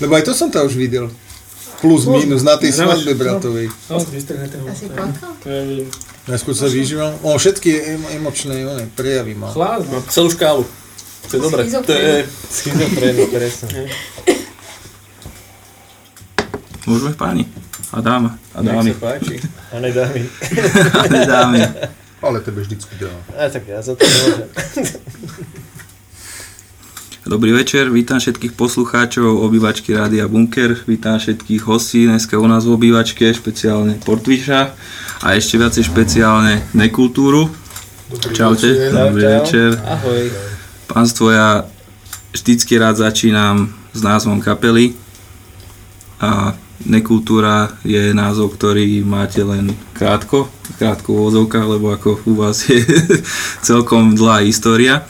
Lebo aj to som tam už videl. Plus, minus na tej svadbe bratovej. No, ho. Asi plakal? Najskôr sa vyžíval. On všetky em- emočné one, prejavy má. Chlad, Mám celú škálu. To je dobré. To je Schizofrénny, presne. Môžeme páni. A dáma. A Nech dámy. sa páči. A ne dámy. A ne dámy. Ale tebe vždycky dá. A tak ja za to môžem. Dobrý večer, vítam všetkých poslucháčov obývačky Rádia Bunker, vítam všetkých hostí dneska u nás v obývačke, špeciálne Portviša a ešte viacej špeciálne Nekultúru. Čaute, večer. dobrý Čau, večer. Ahoj. Pánstvo, ja vždycky rád začínam s názvom kapely a Nekultúra je názov, ktorý máte len krátko, krátko v lebo ako u vás je celkom dlhá história.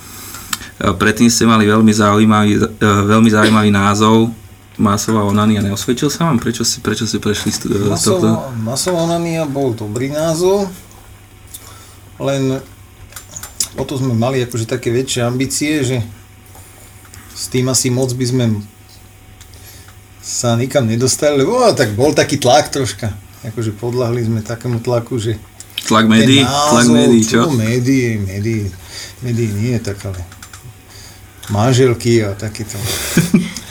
A Predtým ste mali veľmi zaujímavý, e, veľmi zaujímavý názov Masová onania. Neosvedčil sa vám? Prečo ste, prečo ste prešli z, z tohto? Masová, onania bol dobrý názov, len potom sme mali akože také väčšie ambície, že s tým asi moc by sme sa nikam nedostali, lebo á, tak bol taký tlak troška. Akože podľahli sme takému tlaku, že Tlak médií? ten Tlak názov, médií, čo? Médií, médií, médií nie je tak, ale manželky a takéto.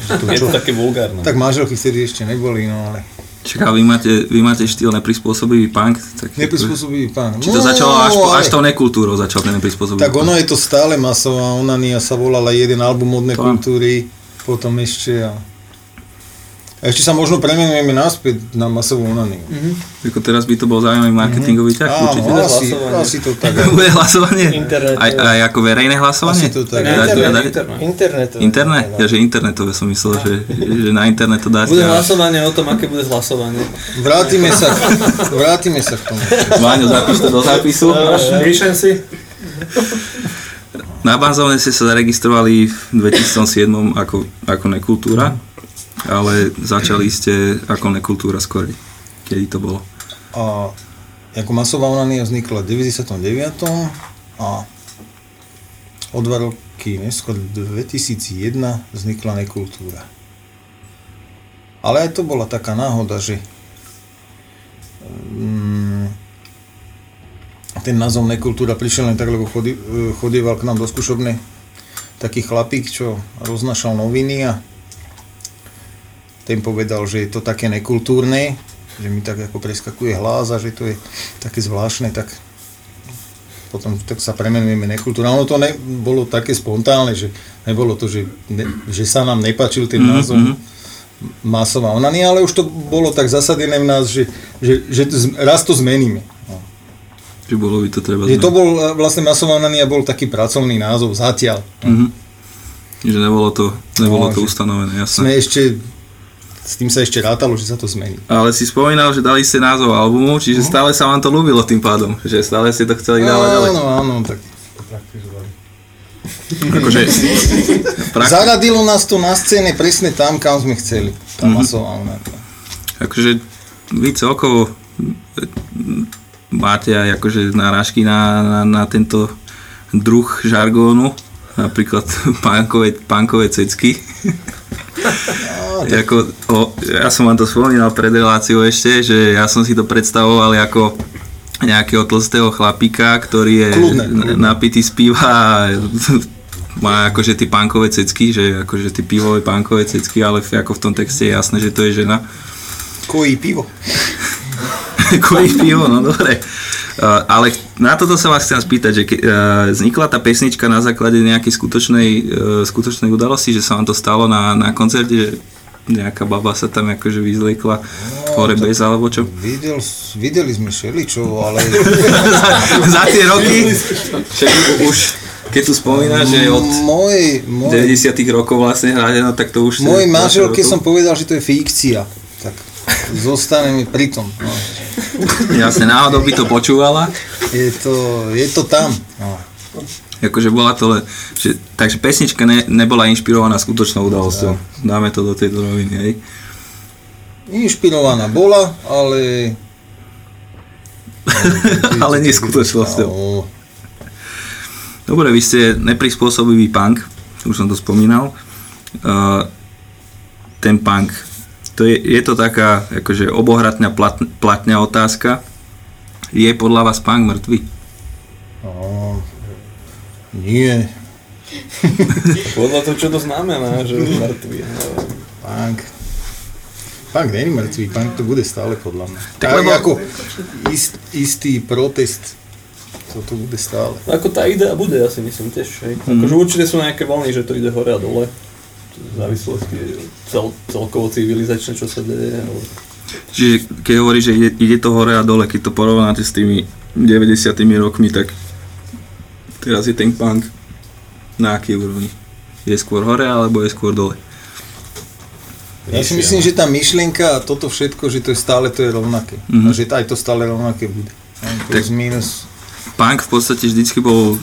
To, je to také vulgárne. Tak manželky vtedy ešte neboli, no ale Čaká, vy máte, vy máte štýl neprispôsobivý punk? Tak, neprispôsobivý pán. Či to začalo až, po- až ale- tou nekultúrou začal ten neprispôsobivý Tak punk? ono je to stále masová, Onania sa volala jeden album modnej To. kultúry, potom ešte a... a ešte sa možno premenujeme naspäť na masovú Onaniu. Ako teraz by to bol zaujímavý marketingový ťah, Áno, určite. asi, hlasovanie. asi to tak. Bude hlasovanie? Internet. Aj, aj ako verejné hlasovanie? Asi to tak. Dá- Internet. Internet. Internet? Ja, že internetové som myslel, že, že na internet to dáte. Bude hlasovanie o tom, aké bude hlasovanie. Vrátime sa, vrátime sa k tomu. Váňo, zapíš to do zápisu. Píšem si. Na Banzovne ste sa zaregistrovali v 2007 ako, ako nekultúra, ale začali ste ako nekultúra skorej. Kedy to bolo? A ako masová Onania vznikla v 99. a o dva roky neskôr 2001 vznikla nekultúra. Ale aj to bola taká náhoda, že mm, ten názov nekultúra prišiel len tak, lebo chodi, chodieval k nám do skúšobne taký chlapík, čo roznašal noviny a ten povedal, že je to také nekultúrne, že mi tak ako preskakuje hlas a že to je také zvláštne, tak potom tak sa premenujeme nekultúra. Ono to ne, bolo také spontánne, že nebolo to, že, ne, že sa nám nepačil ten Mhm, názov mhm. masová onania, ale už to bolo tak zasadené v nás, že, že, že raz to zmeníme. No. Že bolo by to treba Že to zmeniť. bol, e, vlastne masová onania bol taký pracovný názov zatiaľ. Mhm. Že nebolo to, nebolo No, to ustanovené, jasné. Sme ešte, s tým sa ešte rátalo, že sa to zmení. Ale si spomínal, že dali ste názov albumu, čiže stále sa vám to ľúbilo tým pádom, že stále ste to chceli dávať ďalej. Áno, áno, tak Akože, prak- Zaradilo nás to na scéne presne tam, kam sme chceli. Tá Mhm. masová onania. akože vy celkovo máte aj akože náražky na, na, na tento druh žargónu, napríklad pánkové, pánkové cecky. Jako, o, ja som vám to spomínal pred reláciou ešte, že ja som si to predstavoval ako nejakého tlstého chlapíka, ktorý je Kľudné, n- kľudné. napitý z piva a má akože tie pánkové cecky, že akože tie pivové pánkové cecky, ale ako v tom texte je jasné, že to je žena. Kojí pivo. Kojí pivo, no dobre. Uh, ale na toto sa vás chcem spýtať, že ke, uh, vznikla tá pesnička na základe nejakej skutočnej, uh, skutočnej udalosti, že sa vám to stalo na, na koncerte, že nejaká baba sa tam akože vyzliekla hore bez alebo čo? Videl, videli sme šeličo, ale Za tie roky, však už keď tu spomínaš, že od môj, môj, 90 rokov vlastne hráte, no tak to už... môj je 20 manželke som povedal, že to je fikcia. Tak zostaneme pri tom. No. Jasne, náhodou by to počúvala. Je, to, je to tam. No. Akože bola to len, že, takže pesnička ne, nebola inšpirovaná skutočnou udalosťou. Dáme to do tejto roviny, hej. Inšpirovaná bola, ale... Ale nie skutočnosťou. No, Dobre, vy ste neprispôsobivý punk, už som to spomínal. Uh, ten punk. To je, je to taká akože obohratná plat, platňa otázka. Je podľa vás punk mŕtvy? No, nie, Podľa toho, čo to znamená, že je mŕtvý. No. punk. Punk není mŕtvý, punk to bude stále podľa mňa. Tak lebo- ako ist, istý protest, to to bude stále. Ako tá idea bude, ja si myslím tiež. Hej. Akože určite sú nejaké vlny, že to ide hore a dole. V závislosti cel, celkovo civilizačne, čo sa deje. Ale... Čiže keď hovorí, že ide, ide to hore a dole, keď to porovnáte s tými 90 rokmi, tak teraz je ten punk na akej úrovni? Je skôr hore alebo je skôr dole? Ja si myslím, že tá myšlienka a toto všetko, že to je stále to je rovnaké. Mhm. A že aj to stále rovnaké bude. Plus, minus. Punk v podstate vždycky bol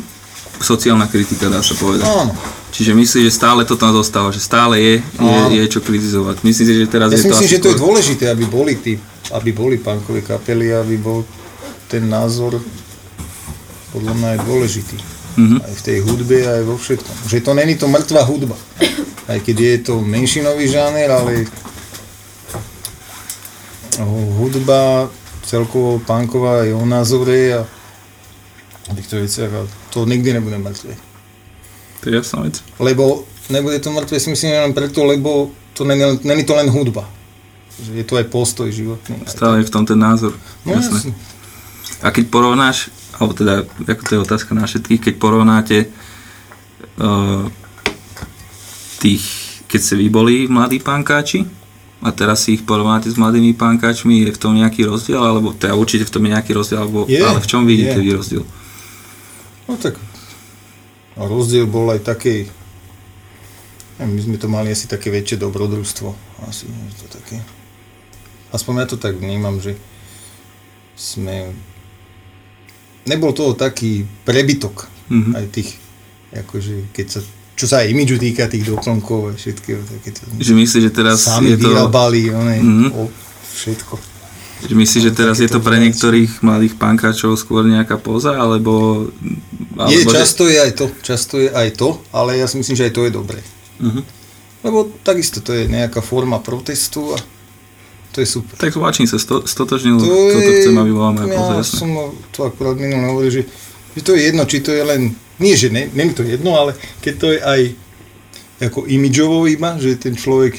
sociálna kritika, dá sa povedať. Áno. Čiže myslíš, že stále to tam zostáva, že stále je, je, je čo kritizovať. Myslím si, že teraz Ja je si to myslím, asi že to je skôr- dôležité, aby boli tí, aby boli punkové kapely, aby bol ten názor podľa mňa je dôležitý. Mhm. Aj v tej hudbe, aj vo všetkom. Že to není to mŕtva hudba. Aj keď je to menšinový žáner, ale hudba celkovo punková je o názore a týchto veciach a to nikdy nebude mŕtve. To je jasná vec. Lebo nebude to mŕtve si myslím len preto, lebo to není, není to len hudba. Že je to aj postoj životný. Stále je v tom ten názor. No Jasné. jasne. A keď porovnáš, alebo teda, ako to je otázka na všetkých, keď porovnáte uh, tých, keď ste vy boli mladí pankáči a teraz si ich porovnáte s mladými pankáčmi, je v tom nejaký rozdiel, alebo teda určite v tom je nejaký rozdiel, alebo, Je, ale v čom vidíte je. vy rozdiel? No tak a rozdiel bol aj neviem, my sme to mali asi také väčšie dobrodružstvo. Asi to také. Aspoň ja to tak vnímam, že sme nebol toho taký prebytok Mhm. aj tých, akože keď sa, čo sa aj imidžu týka tých doplnkov a všetkého, také to, Že myslíš, že teraz sami je to... vyrábali, one, Mhm. o, všetko. Že myslíš, že teraz je to takéto pre niektorých mladých pankáčov skôr nejaká poza, alebo... Je, alebo že- často je aj to, často je aj to, ale ja si myslím, že aj to je dobré. Mhm. Lebo takisto to je nejaká forma protestu a to je super. Tak Váčin sa sto, stotožnil, To toto je- chcem, aby bola moja ja jasné. som to akurát minulé hovoril, že, že to je jedno, či to je len, nie že ne, nie je to jedno, ale keď to je aj ako imidžovo iba, že ten človek,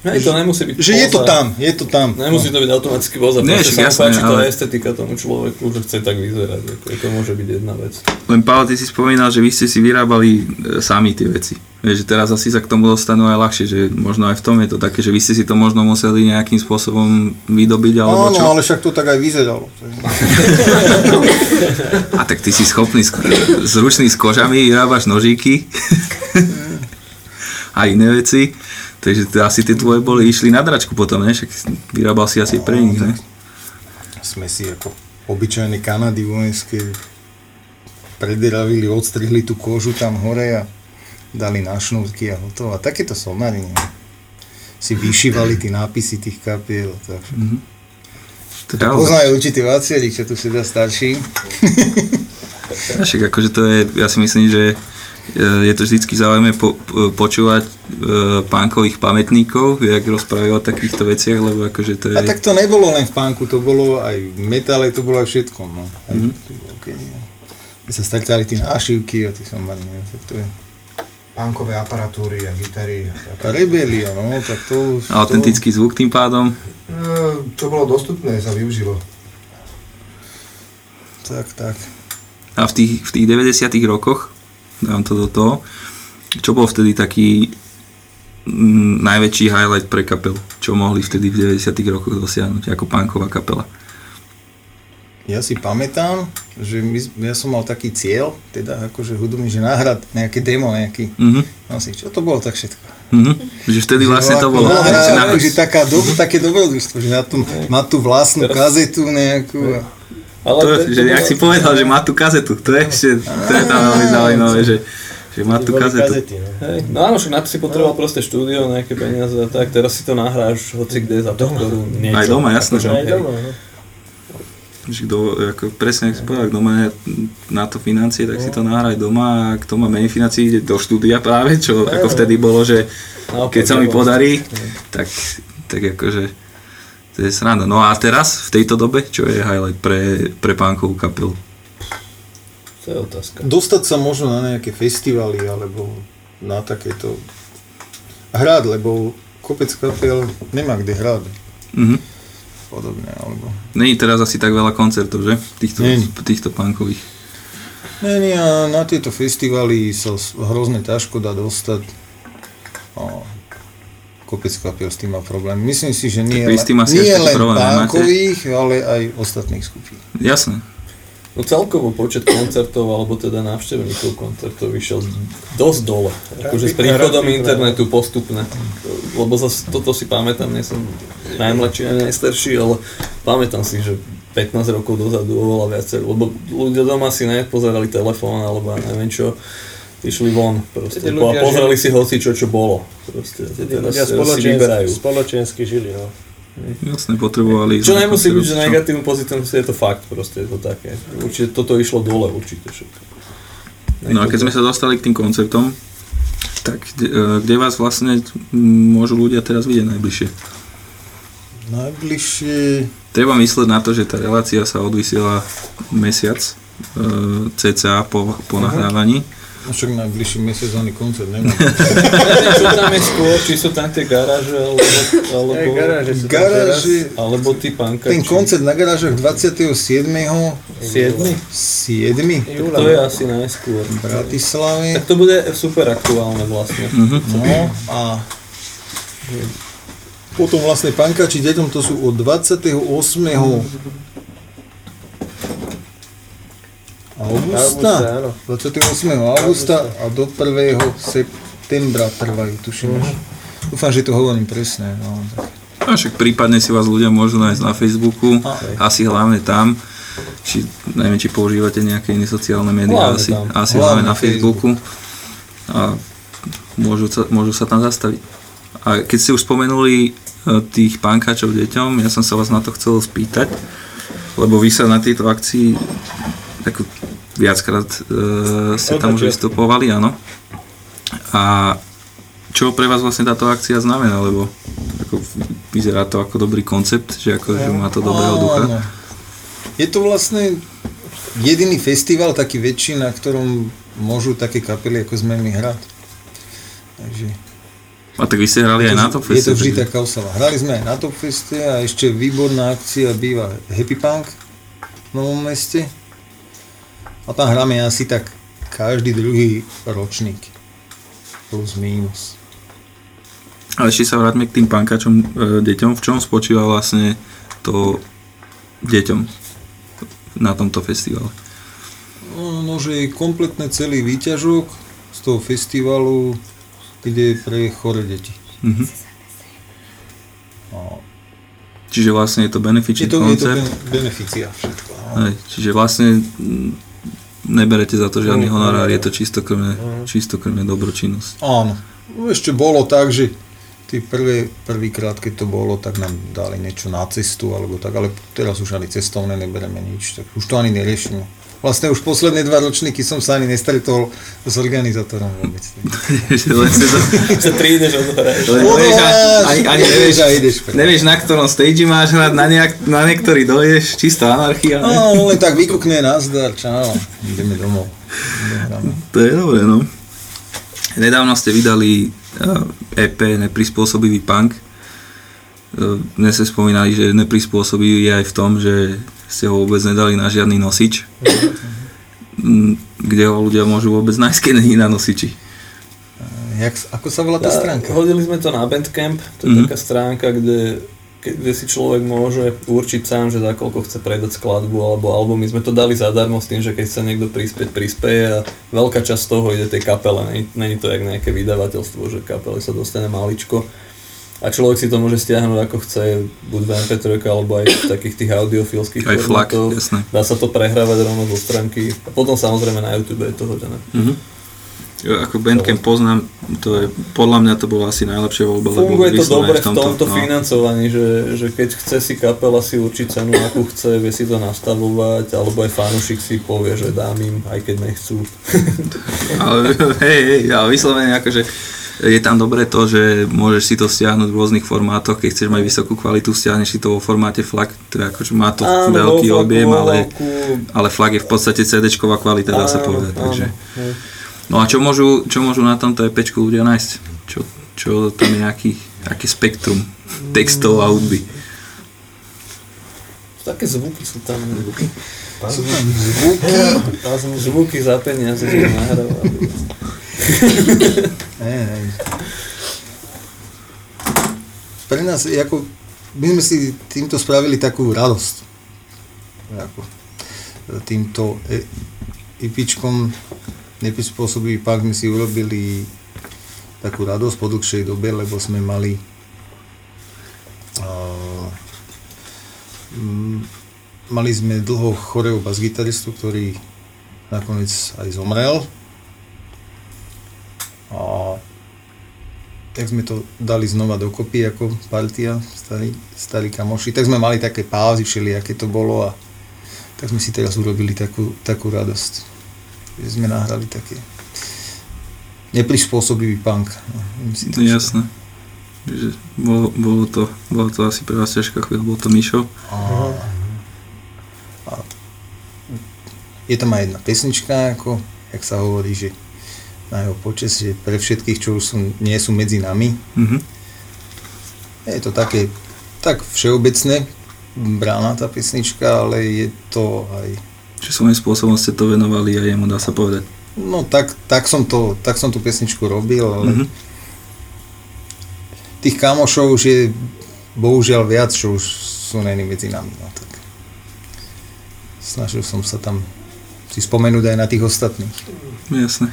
Hej, to nemusí byť že je to poza. tam, je to tam. Nemusí to byť automaticky voza, Nie, proste jasné, páči tá ale- estetika tomu človeku, že chce tak vyzerať, ako to môže byť jedna vec. Len Pavel, ty si spomínal, že vy ste si vyrábali e, sami tie veci. Vieš, že teraz asi sa k tomu dostanú aj ľahšie, že možno aj v tom je to také, že vy ste si to možno museli nejakým spôsobom vydobiť, alebo Áno, čo? ale však to tak aj vyzeralo. A tak ty si schopný, zručný s kožami, vyrábaš nožíky a iné veci. Takže asi tie tvoje boli, išli na dračku potom, ne? Však vyrábal si asi pre nich, ne? Sme si ako obyčajné Kanady vojenské prederavili, odstrihli tú kožu tam hore a dali na šnúrky a hotovo. A takéto somári ne? si vyšívali tie nápisy tých kapiel. a Tak. To je naozaj. Poznajú určitý vacieli, čo tu sedia starší. Však akože to je, ja si myslím, že je to vždycky zaujímavé po, po, počúvať e, pánkových pamätníkov, jak rozprávajú o takýchto veciach, lebo akože to je... A tak to nebolo len v pánku, to bolo aj v metale, to bolo aj všetko. No. Aj, Mhm. okay, no. Keď sa stretali tie nášivky a tie somári, ne? tak to je Punkové aparatúry a gitary. tá rebelia, no, tak to... už- Autentický zvuk tým pádom. No, čo bolo dostupné, sa využilo. To, tak, tak. A v tých, v tých 90 rokoch, dám to do toho, čo bol vtedy taký mm, najväčší highlight pre kapelu? Čo mohli vtedy v 90 rokoch dosiahnuť ako pánková kapela? Ja si pamätám, že my, ja som mal taký cieľ, teda akože hudobný, že náhrad, nejaké demo, nejaký Mhm. nosič. Čo to bolo tak všetko? Mhm. Že vtedy vlastne to bolo. No, že na- taká do, také dobrodružstvo, že na tú, má tú vlastnú kazetu nejakú. A, Ale To, že, jak si povedal, že má tú kazetu, to je ešte, to je tam veľmi zaujímavé, že, že má tú kazetu. kazety, no. Hej, no áno, však na to si potreboval proste štúdio, nejaké peniaze a tak, teraz si to nahráš hoci kde za podporu niečo. Aj doma, jasné, Akože, že? Aj doma, no. že kto, ako presne, ako si povedal, kto má na to financie, tak si to nahraj doma a kto má menej financií, ide do štúdia práve, čo ako vtedy bolo, že keď sa mi podarí, tak, tak akože to je sranda. No a teraz, v tejto dobe, čo je highlight pre, pre pánkovú kapelu? To je otázka. Dostať sa možno na nejaké festivaly alebo na takéto hrať, lebo kopec kapiel nemá kde hrať. Mhm. Podobne, alebo... Není teraz asi tak veľa koncertov, že? Týchto, Není. týchto pánkových. Nie, nie, a na tieto festivaly sa hrozne ťažko dá dostať. A kopec kapiel s tým má problém. Myslím si, že nie, Tak tým asi nie len pánkových, ale aj ostatných skupín. Jasné. No celkovo počet koncertov, alebo teda návštevníkov koncertov vyšiel dosť dole. Akože s príchodom internetu postupne. Lebo zase toto si pamätám, nie som najmladší a najstarší, ale pamätám si, že 15 rokov dozadu oveľa viacej, lebo ľudia doma si nepozerali telefón alebo neviem čo, išli von proste, po- a ľudia pozerali žili- si hoci čo, čo bolo. Proste, teraz ľudia si spoločensky, vyberajú. spoločensky žili, no. Jasné, potrebovali... Čo nemusí byť, že Čo? negatívne, pozitívne, je to fakt, proste je to také. Určite toto išlo dole, určite všetko. No a keď sme sa dostali k tým konceptom, tak kde, e, kde vás vlastne môžu ľudia teraz vidieť najbližšie? Najbližšie... Treba myslieť na to, že tá relácia sa odvysiela mesiac e, cca po, po nahrávaní. No však najbližší mesiac ani koncert nemá. Čo tam je skôr, či sú tam tie garáže, alebo, alebo, Aj garáže Garáže, alebo tí pankači. ten koncert na garážach 27. 7. 7. Júla, To je no. asi najskôr. v Bratislave. Tak to bude super aktuálne vlastne. Mhm. No a potom vlastne pankači deťom to sú od 28. augusta, Augusta, áno. 28. augusta a do 1. septembra trvajú, tuším. až. Dúfam, že to hovorím presne. No, tak. A však prípadne si vás ľudia môžu nájsť na Facebooku, A- asi hlavne tam. Či, neviem, či používate nejaké iné sociálne médiá, Hlavne asi, tam. asi Hlavne hlavne na Facebook. Facebooku. A môžu sa, môžu sa tam zastaviť. A keď ste už spomenuli e, tých pánkačov deťom, ja som sa vás na to chcel spýtať, lebo vy sa na tejto akcii ako viackrát e, ste tam už vystupovali, áno. A čo pre vás vlastne táto akcia znamená, lebo ako, vyzerá to ako dobrý koncept, že, ako, že má to dobrého Áno, ducha. áno. Je to vlastne jediný festival, taký väčší, na ktorom môžu také kapely, ako sme my hrať. Takže A tak vy ste hrali aj na to je to vždy taká oslava. Hrali sme aj na Top Feste a ešte výborná akcia býva Happy Punk v Novom meste. A tam hráme asi tak každý druhý ročník. Plus minus. Ale ešte sa vráťme k tým pankačom e, deťom. V čom spočíva vlastne to deťom na tomto festivale? No, no, že je kompletne celý výťažok z toho festivalu, kde je pre chore deti. Mhm. No, Čiže vlastne je to je benefičný to, je to koncert. ben- beneficia všetko. No. Hej, čiže vlastne neberete za to žiadny Mm, honorár, je to čistokrvne, Mm. čistokrvne dobročinnosť. Áno. No, Ešte bolo tak, že tí prvé, prvýkrát, keď to bolo, tak nám dali niečo na cestu, alebo tak, ale teraz už ani cestovné nebereme nič, tak už to ani neriešime. Vlastne už posledné dva ročníky som sa ani nestretol s organizátorom vôbec. Len si to, Sa tri ideš a- ani, ani nevieš, a ideš nevieš, na ktorom stage máš hrať, na, nejak, na niektorý dojdeš, čistá anarchia. Áno, len tak vykukne nazdar, čau, ideme domov. To je dobré, no. Nedávno ste vydali eh, EP Neprispôsobivý punk. Eh, Dnes ste spomínali, že neprispôsobivý je aj v tom, že ste ho vôbec nedali na žiadny nosič. Mm, Kde ho ľudia môžu vôbec nájsť, keď není na nosiči. Jak, ako sa volá tá stránka? Hodili sme to na Bandcamp, to je Mhm. taká stránka, kde, kde si človek môže určiť sám, že za koľko chce predať skladbu alebo album. My sme to dali zadarmo s tým, že keď sa niekto prispieť, prispieje a veľká časť toho ide tej kapele. Není, není to jak nejaké vydavateľstvo, že kapele sa dostane maličko. A človek si to môže stiahnuť ako chce, buď v MP3 alebo aj v takých tých audiofilských Aj flak, jasné. Dá sa to prehrávať rovno zo stránky. A potom samozrejme na YouTube je to hodené. Mhm. Ako Bandcamp poznám, to je, podľa mňa to bola asi najlepšia voľba, Funguje to dobre v tomto no. financovaní, že, že keď chce si kapela si určiť cenu, akú chce, vie si to nastavovať, alebo aj fanúšik si povie, že dám im, aj keď nechcú. Ale, hej, hej, ale vyslovene akože je tam dobré to, že môžeš si to stiahnuť v rôznych formátoch, keď chceš mať vysokú kvalitu, stiahneš si to vo formáte FLAC, teda akože má to Áno, veľký flaku, objem, ale, ale FLAC je v podstate CD-čková kvalita, dá sa Áno, povedať. áno, Takže. hej. No a čo môžu, čo môžu na tomto EPčku ľudia nájsť? Čo, čo tam je nejaký, aké spektrum textov a hudby? Také zvuky sú tam. Zvuky. Sú zvuky za peniaze, že nahrávali. Pre nás, ako, my sme si týmto spravili takú radosť. Ako, týmto e, ipičkom neprispôsobivý pak sme si urobili takú radosť po dlhšej dobe, lebo sme mali mali sme dlho chorého bas-gitaristu, ktorý nakoniec aj zomrel. Tak sme to dali znova dokopy ako partia, starí, starí kamoši. Tak sme mali také pauzy všelijaké to bolo a tak sme si teraz urobili takú, takú radosť. Že sme nahrali také neprispôsobivý punk. No, Jasné. Že bolo, bolo, to, bolo to asi pre vás ťažká chvíľa, bol to Mišo. A, a je tam aj jedna pesnička, ako, jak sa hovorí, že na jeho počes, že pre všetkých, čo už sú, nie sú medzi nami. Mhm. Je to také, tak všeobecné brána tá pesnička, ale je to aj Čiže svojím spôsobom ste to venovali a jemu, dá sa povedať. No tak, tak, som to, tak som tú pesničku robil, ale Mhm. mm-hmm. tých kamošov už je bohužiaľ viac, čo už sú není medzi nami. No, tak snažil som sa tam si spomenúť aj na tých ostatných. Jasné.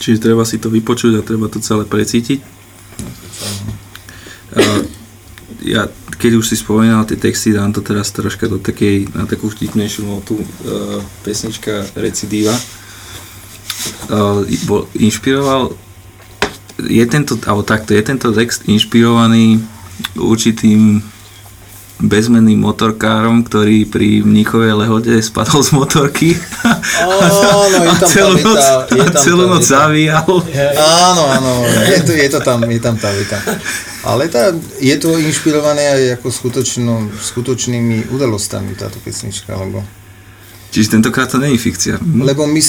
Čiže treba si to vypočuť a treba to celé precítiť. A ja, keď už si spomínal tie texty, dám to teraz troška do takej, na takú vtipnejšiu notu. Uh, pesnička Recidíva. Uh, bol, inšpiroval je tento, alebo takto, je tento text inšpirovaný určitým bezmenným motorkárom, ktorý pri Mníchovej lehote spadol z motorky Áno, je a tam celú tá noc, je a tam celú tá noc zavíjal. Áno, áno, je to, je to tam, je tam tá veta. Ale tá, je to inšpirované aj ako skutočno, skutočnými udalostami táto pesnička, lebo, Čiže tentokrát to je fikcia. lebo my,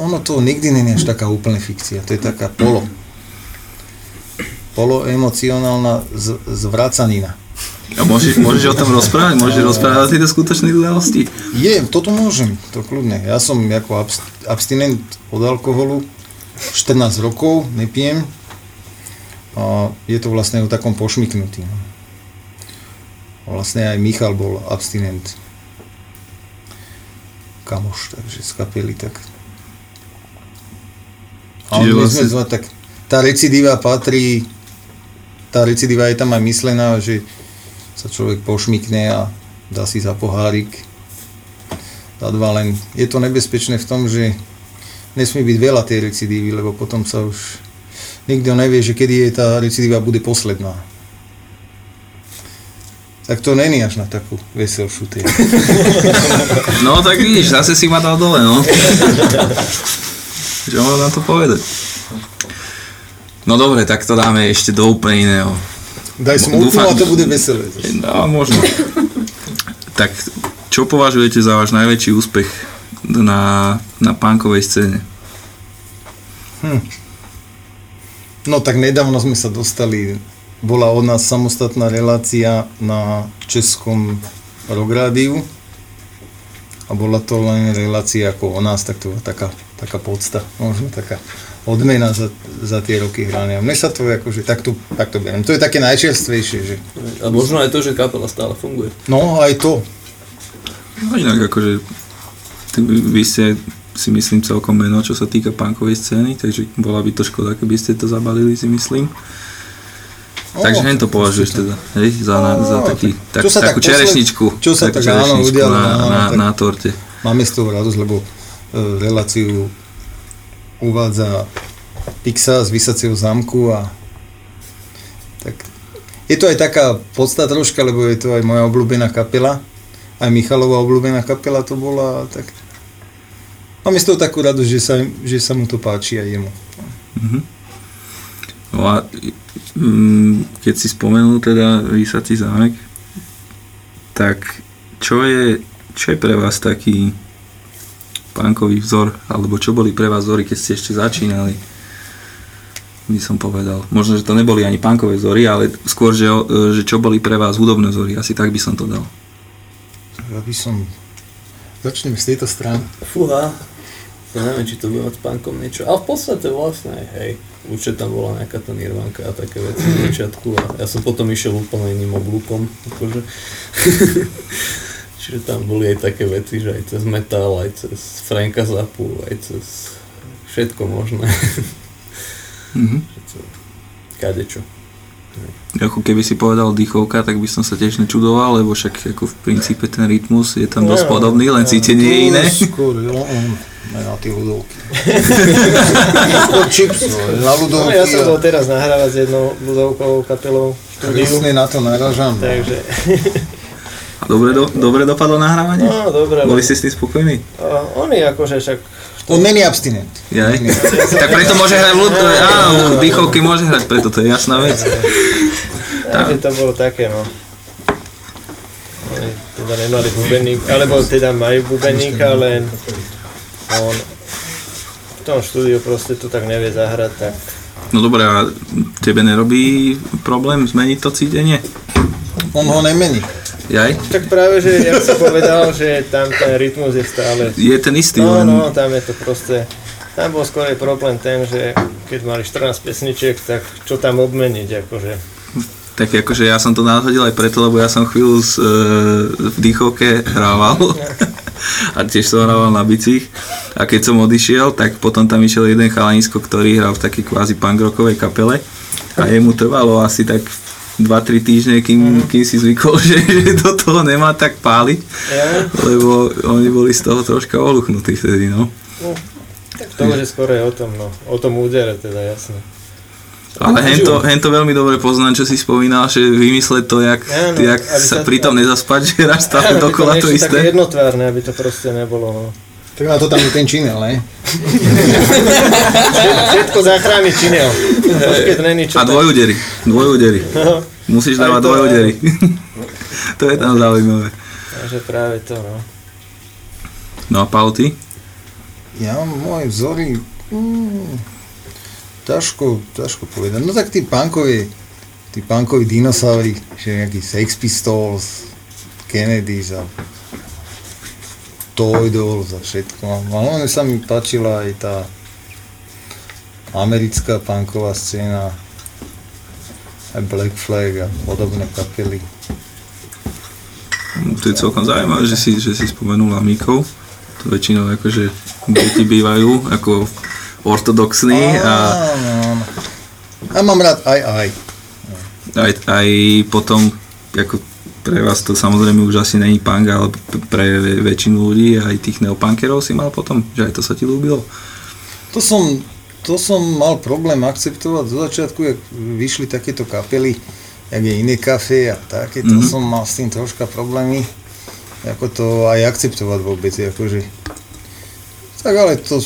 ono to nikdy je až taká úplne fikcia, to je taká polo. Poloemocionálna zvracanina. A môžeš, môžeš o tom rozprávať? Môžeš rozprávať o tejto skutočnej udalosti? Je, toto môžem, to kľudne. Ja som ako abst- abstinent od alkoholu, 14 rokov, nepijem. A je to vlastne o takom pošmiknutí. A vlastne aj Michal bol abstinent. Kamoš, takže z kapely, tak... A my vlastne- sme tak tá recidíva patrí, tá recidíva je tam aj myslená, že sa človek pošmikne a dá si za pohárik dá dva len. Je to nebezpečné v tom, že nesmí byť veľa tej recidívy, lebo potom sa už nikto nevie, že kedy je tá recidíva bude posledná. Tak to není až na takú veselšiu tému. No tak vidíš, zase si ma dal dole, no. Čo mám na to povedať? No dobre, tak to dáme ešte do úplne iného. Daj smutnú Dúfam- a to bude veselé. No, možno. tak, čo považujete za váš najväčší úspech na, na punkovej scéne? No tak nedávno sme sa dostali, bola od nás samostatná relácia na českom rográdiu a bola to len relácia ako o nás, tak to bola taká, taká podsta, možno taká odmena za, za tie roky hrania. Mne sa to akože takto, takto beriem. To je také najčerstvejšie, že A možno aj to, že kapela stále funguje. no aj to. No inak akože, ty- vy ste si myslím celkom meno, čo sa týka punkovej scény, takže bola by to škoda, keby ste to zabalili, si myslím. Takže hen to považuješ teda, hej, za, na, za taký, tak, Čo sa tak takú posled- čerešničku, čo sa takú tak áno čerešničku udialo, na, áno, na, tak- na torte. Máme z toho radosť, lebo e, reláciu uvádza Pixa z Vysacieho zámku a tak je to aj taká podsta troška, lebo je to aj moja obľúbená kapela. Aj Michalová obľúbená kapela to bola, tak máme z toho takú radosť, že sa, že sa mu to páči aj jemu. Mhm. No a mm, keď si spomenul teda Vysací zámek, tak čo je, čo je pre vás taký pánkový vzor, alebo čo boli pre vás vzory, keď ste ešte začínali? By som povedal. Možno, že to neboli ani pánkové vzory, ale skôr, že, že čo boli pre vás hudobné vzory, asi tak by som to dal. Ja by som... Začneme z tejto strany. Fúha, ja neviem, či to bude mať s pánkom niečo, ale v podstate vlastne, hej, určite tam bola nejaká tá nirvanka a také veci v začiatku a ja som potom išiel úplne iným oblúkom, akože. Čiže tam boli aj také veci, že aj cez metal, aj cez Franka Zappu, aj cez všetko možné. Mhm. Kadečo. Ako keby si povedal dýchovka, tak by som sa tiež nečudoval, lebo však ako v princípe ten rytmus je tam dosť No, podobný, len no, cítenie je iné. Skôr, ne na tie ľudovky. Chips, no, na No, ľudovky. ja som bol teraz nahrávať s jednou ľudovkovou kapelou Presne na to naražam. no. takže, dobre, do, dobre dopadlo nahrávanie? no dobre, Boli len- ste s tým spokojní? a oni akože však, On není abstinent. Jaj. tak preto môže hrať ľud... Áno, dýchovky môže hrať, preto to je jasná vec. takže to bolo také, no. Oni teda nemali bubeník, alebo teda majú bubeníka, len on v tom štúdiu proste to tak nevie zahrať, tak No dobré, a tebe nerobí problém zmeniť to cítenie? On ho nemení. Jaj? tak práve, že jak si povedal, že tam ten rytmus je stále Je ten istý, No, len... no, tam je to proste, tam bol skôr problém ten, že keď mali 14 pesničiek, tak čo tam obmeniť, akože. Tak akože ja som to nadhodil aj preto, lebo ja som chvíľu z, e, v dýchovke hrával a tiež som hrával na bicích a keď som odišiel, tak potom tam išiel jeden chalanisko, ktorý hral v takej kvázi punk rockovej kapele a jemu trvalo asi tak 2-3 týždne, kým, kým si zvykol, že, že do toho nemá tak páliť, Ja, lebo oni boli z toho troška ohluchnutí vtedy, no. tak to už je skôr aj o tom, no, o tom údere teda, jasné. Ale hento, hento veľmi dobre poznám, čo si spomínal, že vymysleť to, jak, Áno, jak sa sa- pritom nezaspať, že hráš stále dokola to také isté. jednotvárne, aby to proste nebolo, no. Tak na to tam je ten činel, ne? Všetko zachráni činel. Není čo A dvojudery, dvojudery. No, Musíš dávať dvojudery. to je tam zaujímavé. takže práve to, no. No a Paul, ty? Ja mám moje vzory... Mm, ťažko, ťažko povedať. No tak tí punkoví, tí punkoví dinosauri, že nejaký Sex Pistols, Kennedys a Toy Dolls a všetko. Ale hlavne sa mi páčila aj tá americká punková scéna, aj Black Flag a podobné kapely. To je celkom zaujímavé, že si, že si spomenul Amíkov. To väčšinou akože deti bývajú ako ortodoxní a. A mám rád aj aj. aj, aj potom ako pre vás to samozrejme už asi není punk, ale pre väčšinu ľudí aj tých neopunkerov si mal potom, že aj to sa ti ľúbilo. To som, to som mal problém akceptovať zo začiatku, jak vyšli takéto kapely, jak je iné kafe a také, to Mhm. som mal s tým troška problémy, ako to aj akceptovať vôbec, akože. Tak ale to...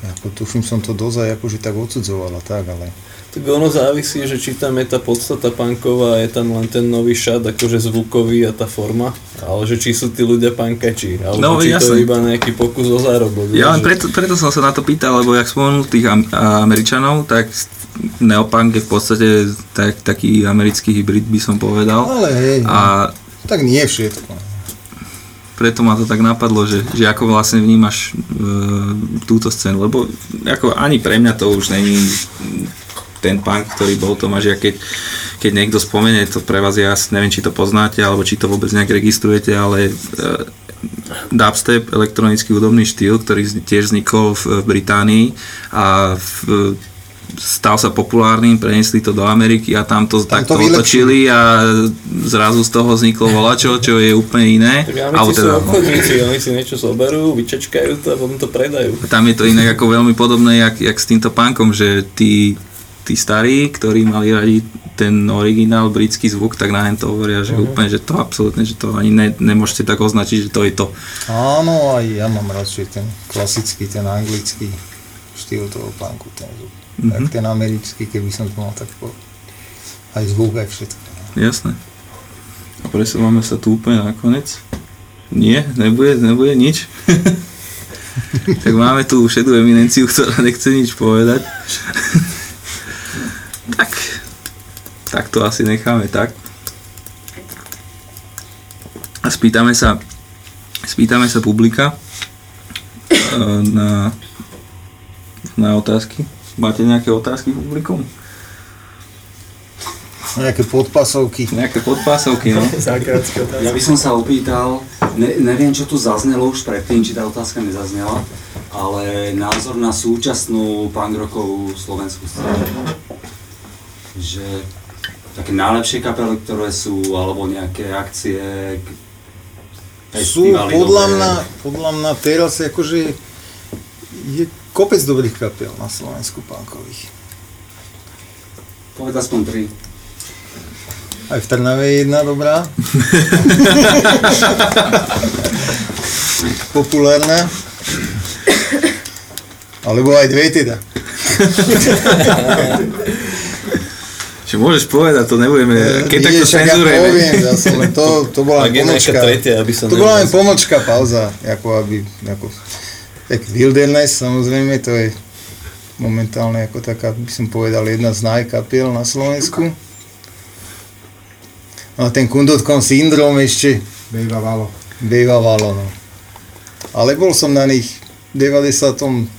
Ako tuším som to dozaj akože tak odsudzovala, tak ale... Tak ono závisí, že či tam je tá podstata punková, je tam len ten nový šat, akože zvukový a tá forma, ale že či sú tí ľudia pankači, alebo No, či to jasné. je iba nejaký pokus o zárobok. Ja len že- preto, preto som sa na to pýtal, lebo jak spomenul tých Am- Američanov, tak neopunk je v podstate tak, taký americký hybrid by som povedal. Ale hej, A tak nie všetko. preto ma to tak napadlo, že, že ako vlastne vnímaš e, túto scénu, lebo ako ani pre mňa to už není ten punk, ktorý bol Tomáš, ja keď, keď niekto spomenie, to pre vás ja neviem, či to poznáte, alebo či to vôbec nejak registrujete, ale e, dubstep, elektronický hudobný štýl, ktorý tiež vznikol v, v Británii a v, stal sa populárnym, preniesli to do Ameriky a tam to Tam takto to otočili a zrazu z toho vzniklo volačo, čo je úplne iné. Tak Alebo Amici sú teda, obchodníci, oni si niečo zoberú, vyčečkajú to a potom to predajú. tam je to inak ako veľmi podobné, jak, jak s týmto pánkom, že tí, tí starí, ktorí mali radi ten originál britský zvuk, tak na to hovoria, že úplne, že to absolútne, že to ani ne, nemôžete tak označiť, že to je to. Áno, aj ja mám radšej ten klasický, ten anglický štýl toho punku, ten zvuk. Mm-hmm. Jak ten americký, keby som to mal tak povedať. Aj zvuk, aj všetko. Jasné. A presúvame sa tu úplne nakoniec. Nie, nebude, nebude nič. tak máme tu šedú eminenciu, ktorá nechce nič povedať. tak, to asi necháme tak. A spýtame sa, spýtame sa publika eh, na, na otázky. Máte nejaké otázky publikum? Nejaké podpasovky. Nejaké podpásovky, no? Ja by som sa opýtal, ne, neviem čo tu zaznelo už predtým, či tá otázka nezaznela, ale názor na súčasnú punkrockovú slovenskú scénu. Že také najlepšie kapely, ktoré sú, alebo nejaké akcie, Sú podľa mňa, podľa mňa teraz akože je kopec dobrých kapiel na Slovensku punkových. Povedz aspoň tri. Aj v Trnave je jedna dobrá. Populárna. Alebo aj dve teda. Čo môžeš povedať, to nebudeme, keď tak to Nie, však ja cenzurujeme. poviem zase, len to, to bola nejaká pomočka. tretia, aby som To bola len pomočka, pauza. Ako aby, ako, tak Wilderness samozrejme, to je momentálne ako taká, by som povedal, jedna z najkapiel na Slovensku. No a ten Kundotkom syndrom ešte Bejvavalo. bývalo, no. Ale bol som na nich v 91.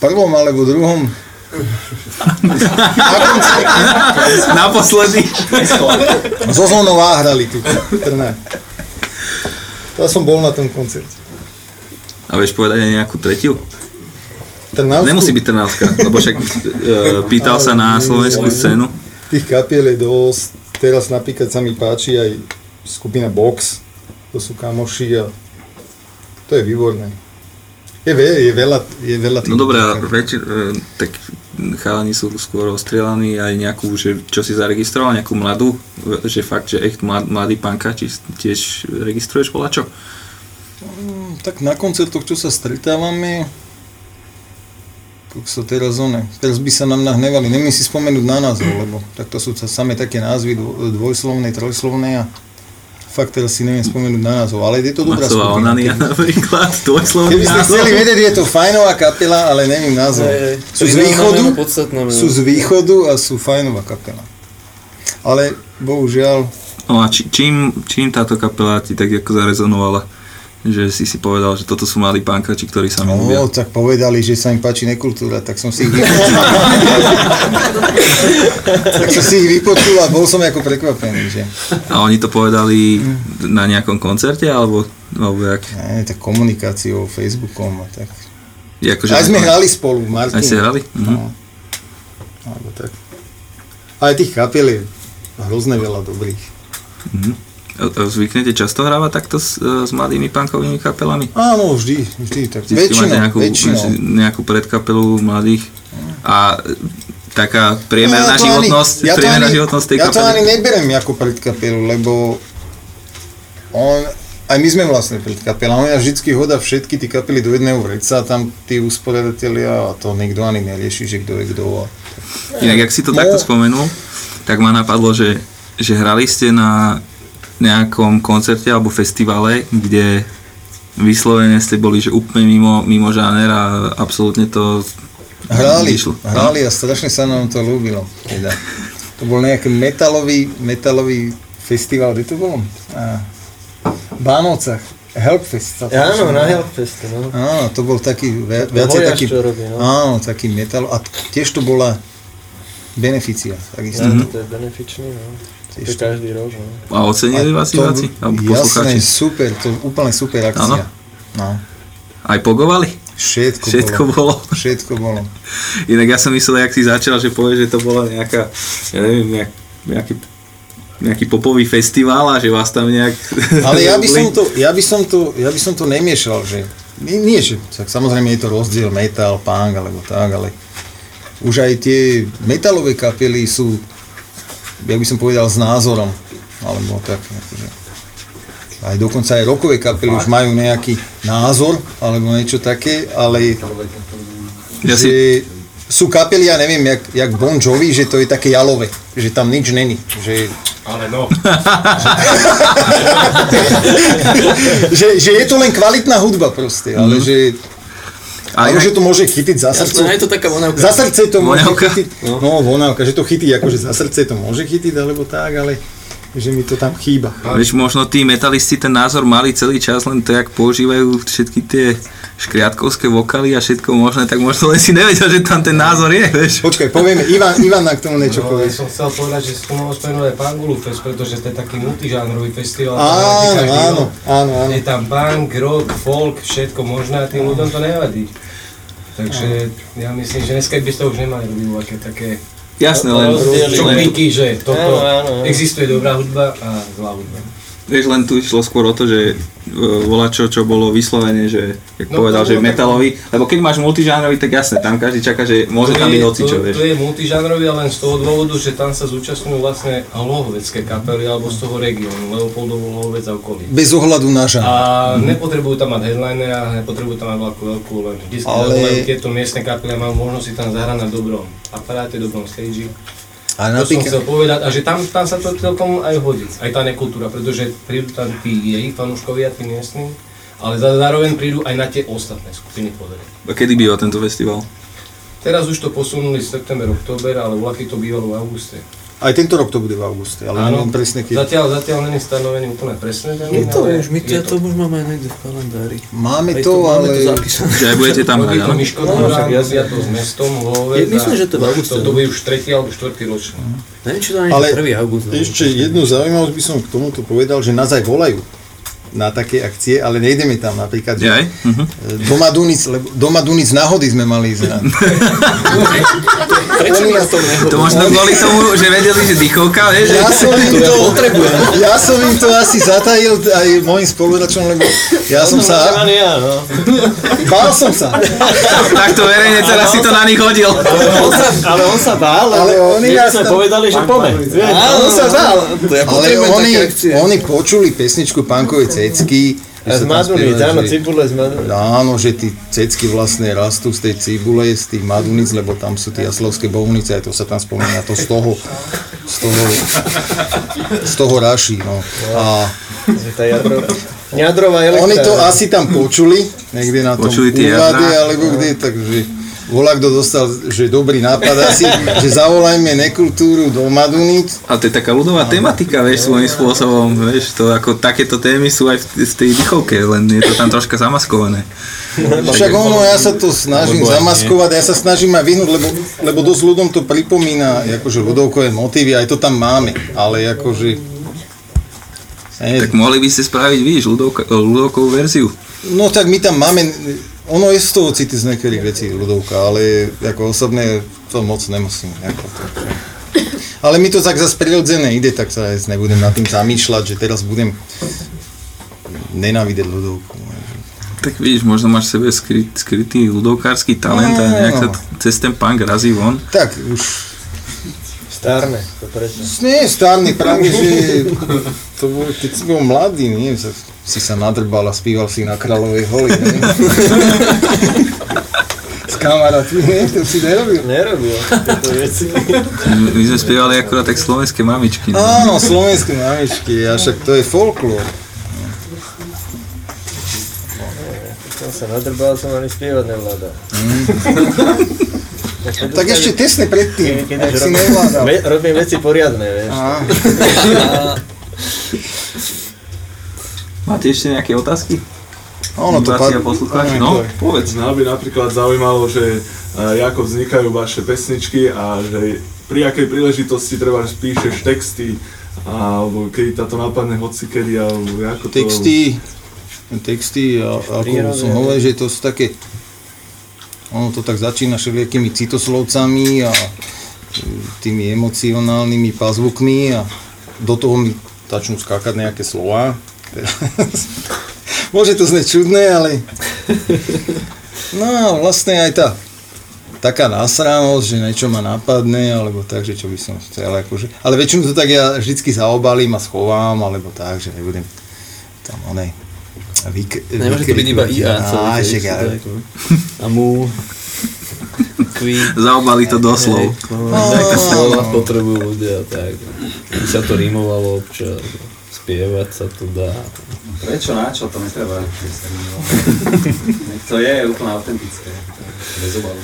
alebo druhom. Naposledy. Zónou A hrali tu. Trnave. To som bol na tom koncerte. A vieš povedať aj nejakú tretiu? Trnavskú? Nemusí byť Trnavská, lebo však e, pýtal sa na slovenskú scénu. Tých kapiel je dosť. Teraz napríklad sa mi páči aj skupina Box. To sú kamoši a to je výborné. Je, ve, je veľa, je veľa tých No dobré, e, tak chalani sú skôr ostrelaní aj nejakú, že čo si zaregistroval, nejakú mladú, že fakt, že echt mlad, mladý panka, či tiež registruješ čo? Tak na koncertoch, čo sa stretávame, so teraz one, teraz by sa nám nahnevali, neviem si spomenúť na názov, lebo tak to sú sa samé také názvy dvo- dvojslovné, trojslovné a fakt teraz si neviem spomenúť na názov, ale je to dobrá Masová skupina. onania Keby- napríklad, tvojslovný Keby ste chceli vedieť, je to fajnová kapela, ale neviem názov. Hej, hej. Sú z východu, sú z východu a sú fajnová kapela. Ale bohužiaľ, No a či, čím, čím táto kapela ti tak ako zarezonovala? Že si si povedal, že toto sú mladí pánkači, ktorí sa mi ľúbia. no, tak povedali, že sa im páči nekultúra, tak som si ich vypočul. tak som si ich vypočul a bol som ako prekvapený, že A oni to povedali na nejakom koncerte, alebo, alebo jak? ne, tak komunikáciou, Facebookom a tak. Akože, Aj sme hrali spolu, Martin. Aj ste hrali? Mhm. No. Alebo tak. Aj tých kapiel je hrozne veľa dobrých. Mhm. Zvyknete často hrávať takto s, e, s mladými punkovými kapelami? Áno, vždy, vždy, tak Vždycky väčšinou, máte nejakú, väčšinou. nejakú predkapelu mladých a taká priemerná No, ani- životnosť, ja priemerná ani- životnosť tej Ja to ani kapely. neberem ako predkapelu, lebo on, aj my sme vlastne predkapela, on ja vždycky hoda všetky tie kapely do jedného vreca a tam tí usporiadatelia a to nikto ani nerieši, že kto je kto. A... Inak, ak si to No. takto spomenul, tak ma napadlo, že, že hrali ste na nejakom koncerte alebo festivale, kde vyslovene ste boli že úplne mimo, mimo žáner a absolútne to Hrali, vyšlo. hrali a strašne sa nám to ľúbilo. Teda. To bol nejaký metalový, metalový festival, kde to bolo? A, v Bánovcach. Helpfest. sa Áno, na Helpfeste, no. Áno, to bol taký, To viacej taký, čo robí, no. áno, taký metal, a tiež to bola beneficia, takisto. Ja, to je benefičný, no. To je Tiež to- každý rok, no. A ocenili vás to- diváci? Alebo Jasné, super, to úplne super akcia. Áno. No. Aj pogovali? Všetko, Všetko bolo. bolo. Všetko bolo. Inak ja som myslel, jak si začal, že povieš, že to bola nejaká, ja neviem, nejak, nejaký, nejaký popový festival a že vás tam nejak... Ale ja by som to, ja by som to, ja by som to nemiešal, že nie že tak samozrejme je to rozdiel metal, punk alebo tak, ale už aj tie metalové kapely sú, ja by som povedal, s názorom, alebo tak, akože. Aj dokonca aj rokové kapely už majú nejaký názor, alebo niečo také, ale Ja že sú kapely, ja neviem, jak, jak Bon Jovi, že to je také jalové, že tam nič není, že Ale no, že, že je to len kvalitná hudba proste, ale že, A ale inak- že to môže chytiť za srdce. Jasné, je to taká vonavka. Za srdce to môže Vonavka? chytiť, no vonavka, že to chytí, akože za srdce to môže chytiť, alebo tak, ale že mi to tam chýba. Vieš, možno tí metalisti ten názor mali celý čas, len to, jak používajú všetky tie škriatkovské vokály a všetko možné, tak možno len si nevedel, že tam ten názor je, vieš. Počkaj, povieme, Ivan, Ivan nám k tomu niečo no, povie. ja som chcel povedať, že spomenúť aj Pangulu Fest, pretože to je taký multižánrový festival. Áno, áno, áno, áno. Je tam punk, rock, folk, všetko možné a tým ľuďom to nevadí. Takže ja myslím, že dneska by ste už nemali robiť aké také Jasné, len, čoklinky, že toto Áno, áno, áno. existuje dobrá hudba a zlá hudba. Vieš, len tu išlo skôr o to, že uh, volá čo, čo bolo vyslovene, že, jak No, povedal, že metalový, lebo keď máš multižánrový, tak jasné, tam každý čaká, že môže To tam byť hocičo, to, vieš. to je multižánrový, ale len z toho dôvodu, že tam sa zúčastňujú vlastne lohovecké kapely alebo z toho regiónu, Leopoldovo, Lohovec a okolí. Bez ohľadu na A žán. nepotrebujú tam mať headlinera, nepotrebujú tam mať veľkú veľkú, len vždy Ale- ale... tieto miestne kapely a majú možnosť si tam zahrať na dobrom aparáte, dobrom stage. A To som napríklad, chcel povedať a že tam, tam sa to celkom aj hodí, aj tá nekultúra, pretože prídu tam tí jej fanúškovia, tí miestni, ale za- zároveň prídu aj na tie ostatné skupiny pozrieť. A kedy býva tento festival? Teraz už to posunuli september, október, ale vlaky to bývalo v auguste. Aj tento rok to bude v auguste, ale neviem presne keď. Zatiaľ, zatiaľ není stanovený úplne presné Je to ale už, my to, ja to už máme aj niekde v kalendári. Máme Aj to, máme ale... to zapísané. Že aj budete tam hrať, to áno? Miško No, však robia to s mestom Hlovec. Je- myslím, a že to v auguste, To, to no. bude už tretí alebo štvrtý ročný. Neviem, či to nie Ale je 1. august. no. Ešte jednu zaujímavosť by som k tomuto povedal, že nás aj volajú na také akcie, ale nejdeme tam napríklad. že- Jaj? Mhm. Doma Dunic, lebo doma Dunic náhody sme mali ísť na. Prečo tom To nehovorí? možno kvôli tomu, že vedeli, že dýchovka, vieš, že Ja som im to, ja som im to asi zatajil aj mojim spoluhráčom, lebo ja som sa, ja, no. bál som sa, takto verejne teraz si to na nich hodil. Ale on sa bál, Ale oni nás povedali, že pome. Vieš, on sa bál, To ale potrebujem oni, počuli pesničku Pankovej cecky, že A z Madunic, áno, cibule z Madunic. Áno, že tí cecky vlastne rastú z tej cibule, z tých madunic, lebo tam sú tie jaslovské bohunice, aj to sa tam spomína, to z toho, z toho, z toho raší, no. A jadrová, elektrárna. oni to asi tam počuli, niekde na tom Počuli úrade, alebo kde, takže volá, kto dostal, že dobrý nápad asi, že zavolajme nekultúru do Madunic, A to je taká ľudová tematika, vieš, svojím spôsobom, vieš, to ako takéto témy sú aj v, v tej dýchovke, len je to tam troška zamaskované. Však ono, ja sa to snažím Alebo aj zamaskovať, ja sa snažím aj vyhnúť, lebo, lebo dosť ľuďom to pripomína, akože ľudovkové motívy, aj to tam máme, ale akože... Tak mohli by ste spraviť, víš, ľudovkovú verziu. No tak my tam máme, ono je z toho city z niektorých vecí ľudovka, ale ako osobne to moc nemusím. Ako to, že... Ale mi to tak zase prirodzené ide, tak sa nebudem nad tým zamýšľať, že teraz budem nenávidieť ľudovku. Tak vidíš, možno máš v sebe skryt, skrytý ľudovkársky talent a nejak sa t- cez ten punk razí von. Tak už Starne, to prečo. Nie, stárny, práve, že to bol, keď si bol mladý, nie, si sa nadrbal a spíval si na kráľovej holi, nie? S kamarátmi, nie, to si nerobil. Nerobil tieto veci. My sme spievali akurát tak slovenské mamičky. No. Áno, slovenské mamičky, a však to je folklór. Som sa nadrbal, som ani spievať nevládal. Tak ešte tesne predtým, Keď ak už si robím, nevládal. ve, robím veci poriadne, vieš. Máte ešte nejaké otázky? Ono to pad... poslucháči? áno, No, povedz. Mňa by napríklad zaujímalo, že eh, ako vznikajú vaše pesničky a že pri akej príležitosti treba píšeš texty alebo keď táto napadne hoci kedy alebo ako to... texty, texty, a, ako Prírodné. som hovoril, že to sú také ono to tak začína všelijakými citoslovcami a e, tými emocionálnymi pazvukmi a do toho mi začnú skákať nejaké slova. Môže to znieť čudné, ale... No vlastne aj tá taká násramosť, že niečo ma napadne, alebo tak, že čo by som chcel, akože. Ale väčšinu to tak ja vždycky zaobalím a schovám, alebo tak, že nebudem tam onej vyk- Nemôže to byť iba IA celý. Á, si ja- no. A mu... Kví. Zaobali to doslov. No, nejaké slova potrebujú ľudia, tak. By sa to rímovalo občas. Spievať sa to dá. Prečo, na čo, to netreba. To je úplne autentické. Bez obalu.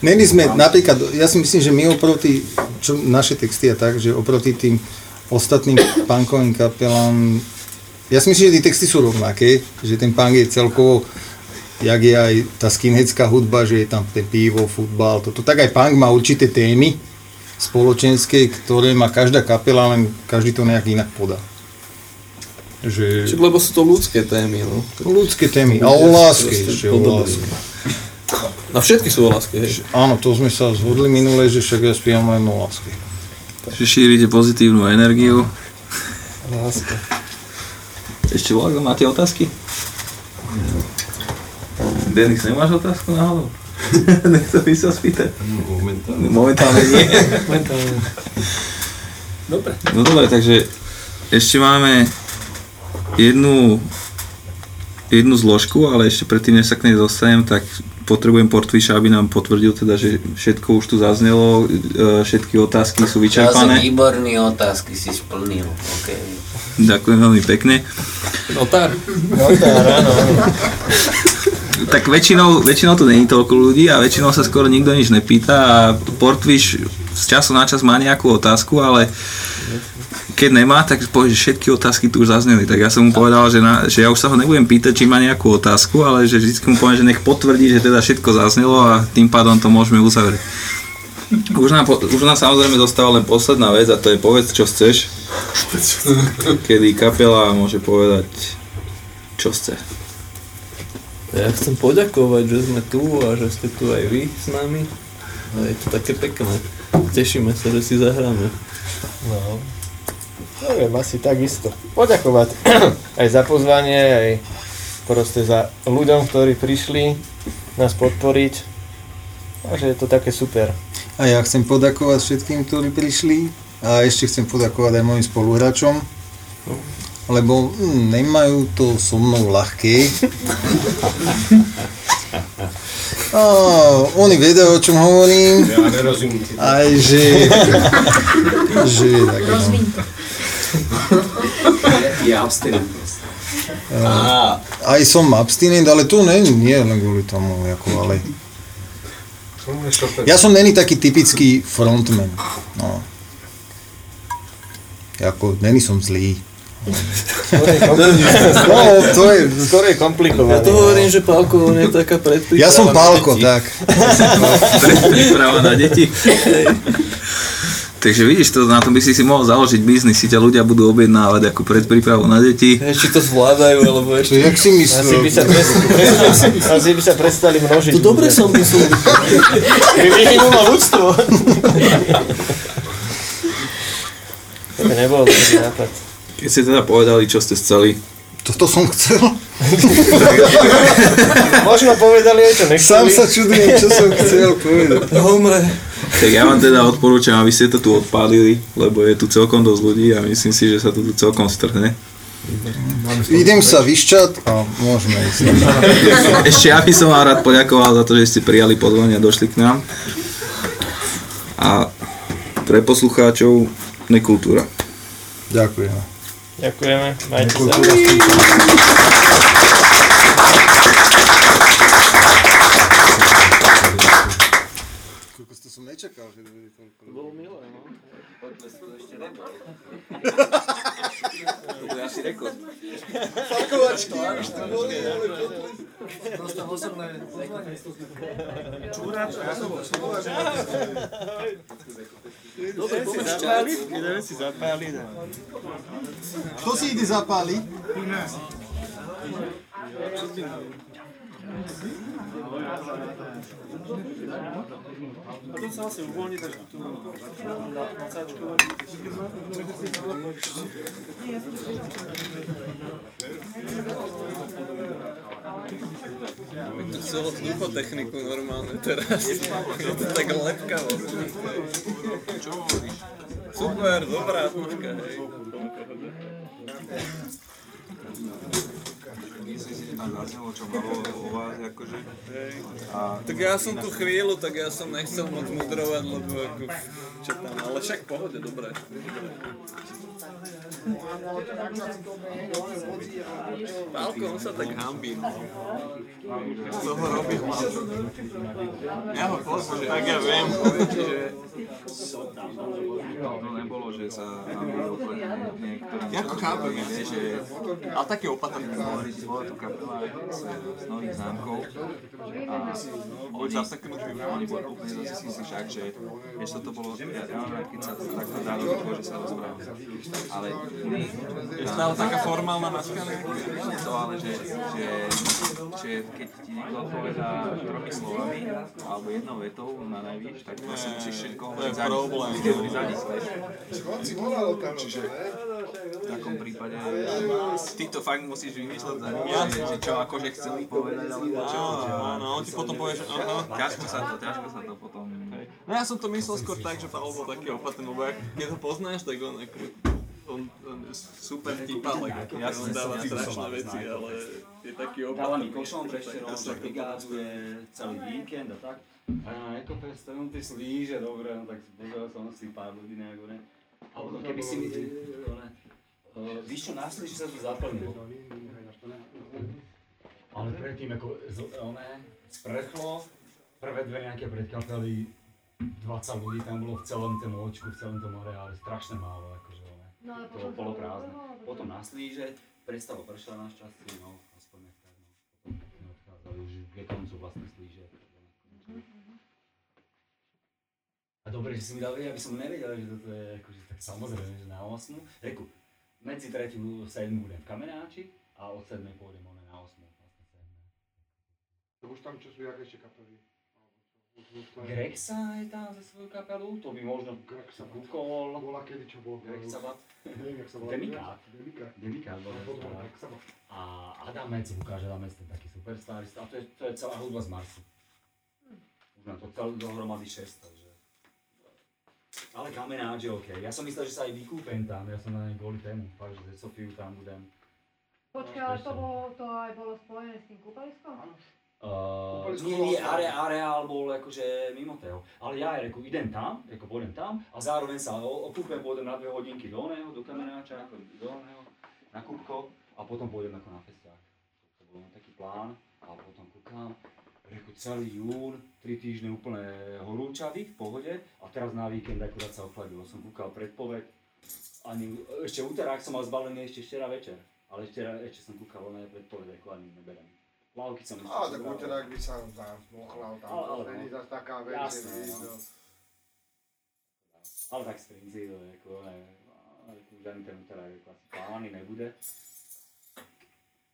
Není sme napríklad, ja si myslím, že my oproti, čo naše texty a tak, že oproti tým ostatným punkovým kapelám, ja si myslím, že tie texty sú rovnaké, že ten punk je celkovo, jak je aj tá skinheadská hudba, že je tam ten pivo, futbal, toto, tak aj punk má určité témy spoločenské, ktoré má každá kapela, len každý to nejak inak podá. Že... Čiže, lebo sú to ľudské témy, no. Ľudské témy. A o láske ešte, o láske. No všetky sú o láske, hej. Áno, to sme sa zhodli minule, že však ja spievam len o láske. Že šírite pozitívnu energiu. Láska. Ešte Vlado, máte otázky? Denis, nemáš otázku náhodou? Nechcel by sa spýtať? Momentálne. Momentálne nie. Dobre. No dobre, takže ešte máme jednu, jednu zložku, ale ešte predtým, než sa k nej dostanem, tak potrebujem Portviša, aby nám potvrdil teda, že všetko už tu zaznelo, e, všetky otázky sú vyčerpané. výborný otázky si splnil. Okay. Ďakujem veľmi pekne. Notár. Notár, áno. Tak väčšinou, väčšinou to není toľko ľudí a väčšinou sa skoro nikto nič nepýta a Portviš z času na čas má nejakú otázku, ale keď nemá, tak povie, že všetky otázky tu už zazneli. Tak ja som mu povedal, že, na, že ja už sa ho nebudem pýtať, či má nejakú otázku, ale že vždy mu poviem, že nech potvrdí, že teda všetko zaznelo a tým pádom to môžeme uzavrieť. Už nám, už nám samozrejme zostáva len posledná vec a to je povedz, čo chceš. Kedy kapela môže povedať, čo chce. Ja chcem poďakovať, že sme tu a že ste tu aj vy s nami. A je to také pekné. Tešíme sa, že si zahráme. No. Neviem, asi takisto. Poďakovať aj za pozvanie, aj proste za ľuďom, ktorí prišli nás podporiť. A že je to také super. A ja chcem podakovať všetkým, ktorí prišli a ešte chcem podakovať aj mojim spoluhráčom, lebo hm, nemajú to so mnou ľahké. A oni vedia, o čom hovorím, Ja nerozumiem ti. aj že... že tak, no. Je abstinent. Aj som abstinent, ale to nie, nie len kvôli tomu, ako, ale... Ja som není taký typický frontman, no. Ako, není som zlý. No, to je... Je komplikované. Ja to hovorím, že Pálko, on je taká predpríprava. Ja som na Pálko, tak. Príprava na deti. Takže vidíš, to, na tom by si si mohol založiť biznis, si ťa ľudia budú objednávať ako predprípravu na deti. Hej, Či to zvládajú, alebo ešte... jak si Asi by sa, myslel? pres, prestali, asi by sa prestali množiť. To dobre som myslel. By vyhynulo ľudstvo. To by nebol dobrý nápad. Keď ste teda povedali, čo ste chceli, Toto som chcel. Možno povedali aj čo nechceli. Sám sa čudujem, čo som chcel povedať. Homre. tak ja vám teda odporúčam, aby ste to tu odpálili, lebo je tu celkom dosť ľudí a myslím si, že sa to tu celkom strhne. Idem sa vyšťať a môžeme ísť. Ešte ja by som vám rád poďakoval za to, že ste prijali pozvanie a došli k nám. A pre poslucháčov nekultúra. Ďakujem. Ďakujeme. Majte sa. Kultúra s tým. Kokos, to som nečakal, že to bude toľko. Bolo milé, no. Ideme si zapáliť. Kto si ide zapáliť? A tu sa asi uvoľní, takže tu na, na cáčku. Celú túto techniku normálne teraz. Je to tak lepkavo. Čo hovoríš? Super, dobrá atmosféra, tam zaznelo, čo malo o vás, akože. A Tak ja som tu chvíľu, tak ja som nechcel moc mudrovať, lebo ako, čo tam, ale však pohode, dobré. Pálko, on sa tak hambí, no. Z toho robí hlavu. Ja ho poznám, tak ja viem. že to nebolo, že sa hambil niektorým. Ja to chápem, Nie, že ale taký opatrný. bola tu kapela z, Nových zámkov a boli zaseknú, že oni boli úplne zase si si však, že vieš, toto bolo, ja, ja mám rád, keď sa takto dá do toho, že sa rozprávame. Ale Je stále taká formálna maskana. nie to, ale že, že, že keď ti niekto odpovedá tromi slovami alebo jednou vetou na najvyš, tak vlastne musíš všetko hovoriť za nich. problém. Musíš hovoriť za nich, vieš. On si volal tam, Čiže... V takom prípade ty to fakt musíš vymýšľať za nich, že, že čo akože chceli povedať alebo čo. Áno, on ti potom povie, že aha. Ťažko sa to, ťažko sa to potom... No ja som to myslel skôr tak, že Pavel bol taký opatrný, lebo keď ho poznáš, tak on ako, on, super vtipálek, ako ja on dáva strašné veci, ale je taký Dáva mi opatrný. košom prešterom, že brigáduje celý víkend a tak. A na Ekofest, to tie slíže, dobre, no tak pozrel som si pár ľudí nejak, ne. A potom keby si mi, víš čo, na slíži sa to zaplnilo. Ale predtým ako z, one, sprchlo, prvé dve nejaké predkapely, 20 ľudí tam bolo v celom tom očku, v celom tom areále, strašne málo, one. No ale To potom bolo poloprázdne. Potom na slíže, prestalo pršať našťastie, no, aspoň nech tak, no. Potom sme odchádzali, už je koncu vlastne slíže. A dobre, že si mi dal vedieť, aby som nevedel, že toto je akože tak samozrejme, že na 8. Reku, medzi 3. a 7. budem v Kamenáči a od 7. pôjdem one na 8. vlastne 7. To už tam čo sú, jak ešte kapely? Alebo čo? Už sú to- Grexa je tam za svoju kapelu, to by možno Grexa kúkol. Bola kedy, čo bol? Grexa Bat. Neviem, jak sa volá. Demikát. Demikát. Demikát bol A Adamec, Lukáš Adamec, ten taký superstarista, a to je, to je celá hudba z Marsu. Už na to celé dohromady 6, takže... Ale kamenáč je OK. Ja som myslel, že sa aj vykúpem tam, ja som na nej kvôli tému, fakt, že Sofiu tam budem. Počkaj, ale to bolo, to aj bolo spojené s tým kúpaliskom? Uh, nie, nie, are, areál bol akože mimo toho. Ale ja reku, idem tam, ako pôjdem tam a zároveň sa o- okúpem, pôjdem na dve hodinky do oného, do kamenáča, ako do oného, na kúpko a potom pôjdem ako na festiák. To bol taký plán a potom kúkam, reku celý jún, tri týždne úplne horúčavý, v pohode a teraz na víkend akurát sa ochladilo. Som kúkal predpoveď, ani, ešte útorák som mal zbalený ešte včera večer, ale ešte, ešte som kúkal na predpoveď, ako ani neberem. Plavky som ešte Á, tak úterák by sa tam smochlal, tam Ale- ale není no. zase taká vec, Jasné, že no. Ale tak sprinci, to je ako, ne, žiadny ten útorák ako asi plány nebude.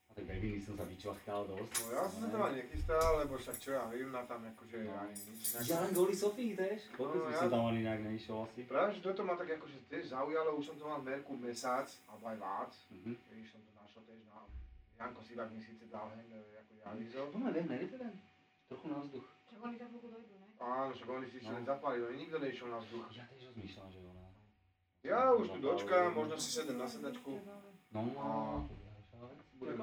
A tak beviny som sa vyčvachtal dosť. No ja som sa ani nechystal, lebo však čo ja vím, na tam akože ani nič. Ja len kvôli Sofii, vieš? Vôbec No, by ja- som tam ani nejak nešiel asi. Práve, že toto ma tak akože tiež zaujalo, už som to mal merku mesiac, alebo aj vác. Mhm. Keď som to našiel tiež na... Janko Sivák mi síce dal hen, e, ma ven, neviete ven? Trochu na vzduch. Čo oni za chvíľku dojdu, ne? Áno, však oni si ešte len zapálili, oni nikto nešiel na vzduch. Ja tiež rozmýšľam, že ona... Ja už tu dočkám, možno si sedem na sedačku. No, A budem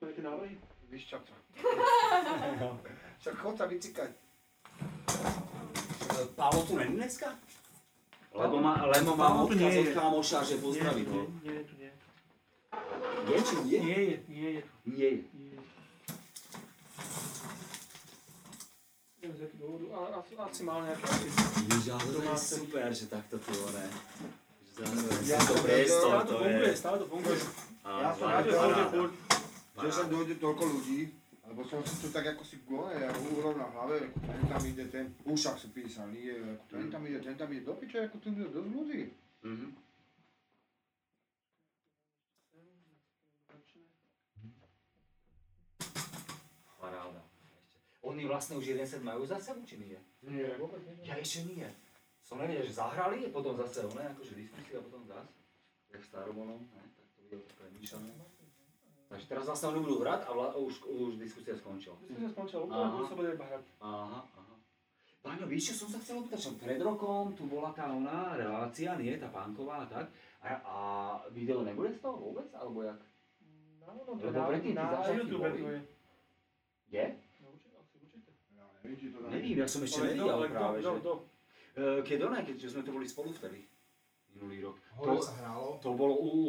To je tie návrhy? vyšťapca. Však chod sa vycikať. Pálo tu není dneska? Lebo, má, lebo nie odkaz od kámoša, že pozdraví ho. Nie, tu nie. Je či nie? Nie je, nie je. Nie je. Nie je. Neviem z dôvodu, ale asi, mal nejaké... Ježiš, ale to je super, že takto tu one. Ja to to priestor, Stále to to funguje, je... stále to funguje. A Ja som rád, že sa dojde toľko ľudí, lebo som si tu tak ako si gole, ja uhrol na hlave, ako ten tam ide, ten, písal, nie, ako ten tam ide, ten tam ide do piče, ako tu ide dosť ľudí. Mhm. Paráda. Ešte. Oni vlastne už jeden set majú za sebou, či nie? Nie, vôbec nie. Ja ešte nie. Som nevedel, že zahrali, potom zase one, akože diskusia, a potom zase. Jak staromonom, ne? tak to také míšané. Takže teraz vlastne oni budú hrať a vla, už, už diskusia skončila. Diskusia skončila, úplne sa bude iba hrať. Aha, aha. Páňo, víš, čo som sa chcel opýtať, že pred rokom tu bola tá ona relácia, nie, tá pánková a tak. A, a video nebude z toho vôbec, alebo jak? No, no, Lebo predtým tí na YouTube to je. Je? No, určite, asi určite. Ja neviem, či to dá. Nevím, ja som ešte Ale nevidel ale práve, kto, že... kto? Eh, Keď ona, keď sme to boli spolu vtedy, minulý rok. Hore To, sa hralo. to bolo u, u,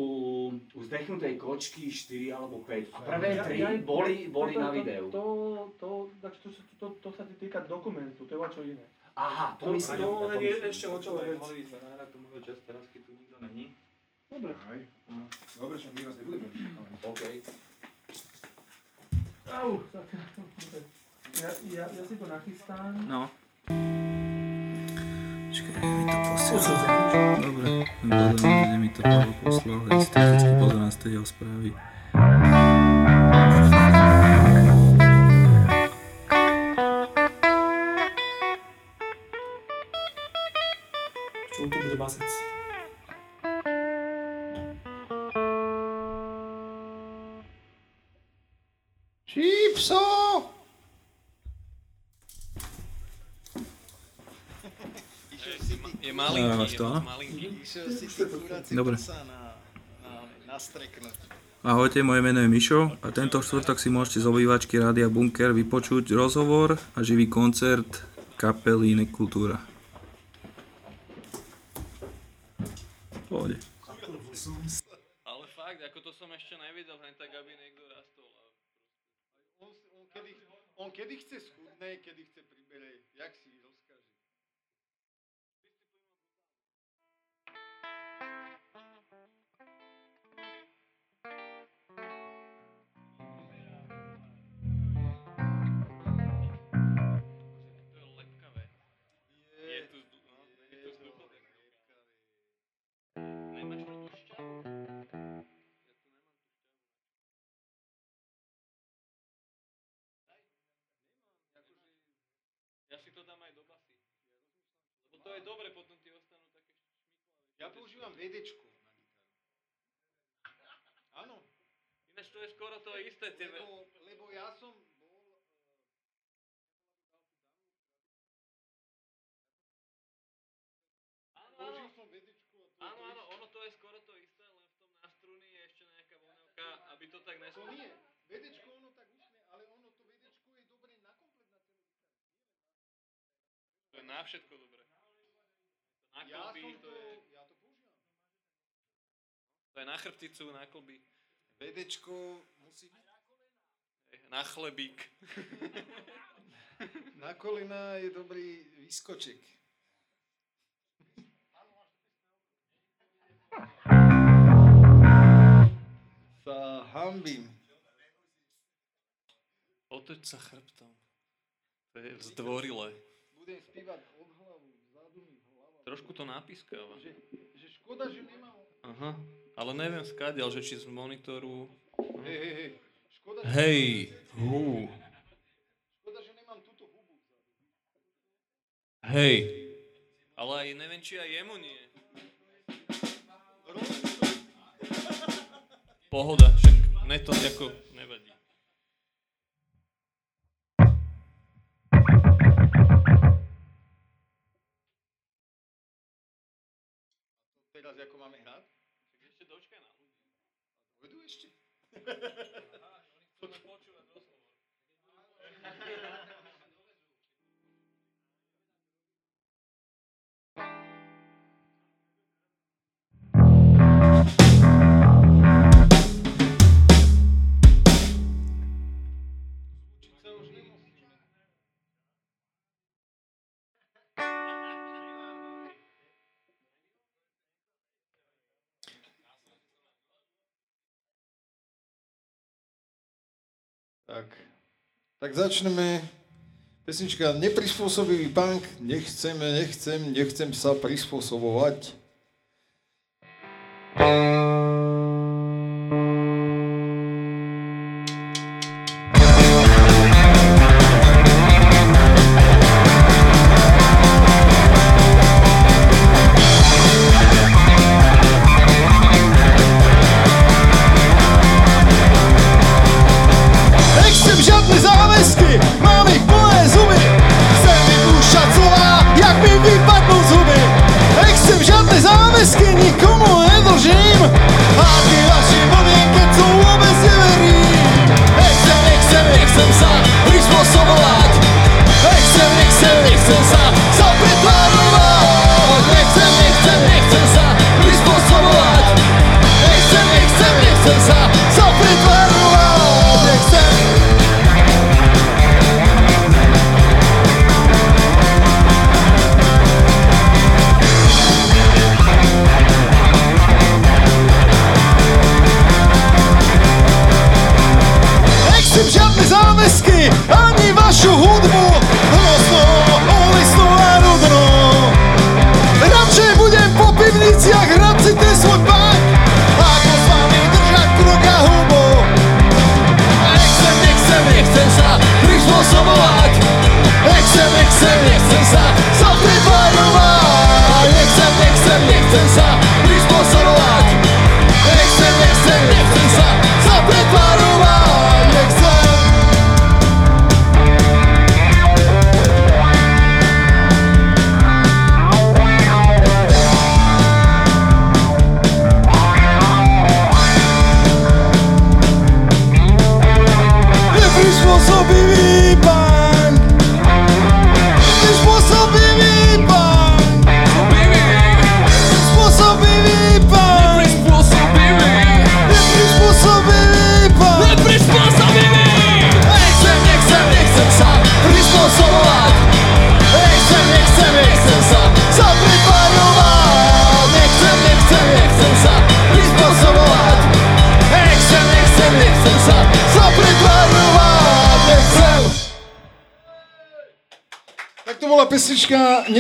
u zdechnutej kočky 4 alebo 5. A prvé Ja- 3 ja- boli, boli to- na to- videu. To, to, to, to, to, to, to sa ti týka dokumentu, to je čo iné. Aha, to To, myslím. to ja len je ešte o čo vec. Mohli by sme nahrať tú moju časť teraz, keď tu nikto není. Dobre. Aj. no. Dobre, však my vás nebudeme. OK. Au, tak, ja, ja, ja si to nachystám. No. Počkaj, kde mi to posiela. Dobre, kde mi to Pavel poslal, hej, si technický pozor nás to jeho správy. Išiel si ty Dobre. prsa na, na, nastreknúť. Ahojte, moje meno je Mišo a tento štvrtok si môžete z obývačky Rádia Bunker vypočuť rozhovor a živý koncert kapely Nekultúra. Na gitaru. Áno, Ináč to je skoro to isté. Lebo, lebo ja som áno, Použil som vedečku a to, áno, to, áno, ono to je skoro to isté, len v tom na struny je ešte nejaká voňavka, aby to tak to nespalo. nie. Vedečko ono tak ušne, ale ono to vedečko je dobre na komplet na celú gitaru. To je na všetko dobré. To na Ja som to to je na chrbticu, na klby, Vedečko musí byť. na chlebík. Na kolena je dobrý výskoček. Sa hambím. Otoč sa chrbtom. To je zdvorilé. Budem spívať od hlavu, vzadu mi hlava. Trošku to napískava. Že, že škoda, že nemám... Aha, ale neviem skáďal, že či z monitoru... Hej, hej, hej. Škoda, že, Hej, hú, škoda, že nemám túto hubu hej. Ale aj neviem, či aj jemu nie. Pohoda, však ne to ako nevadí. Teraz ako máme hrať? Dojdu ešte? Chceme počúvať rozhovor. Zvučiť Tak. Tak začneme. Pesnička Neprispôsobivý punk. Nechceme, nechcem, nechcem sa prispôsobovať.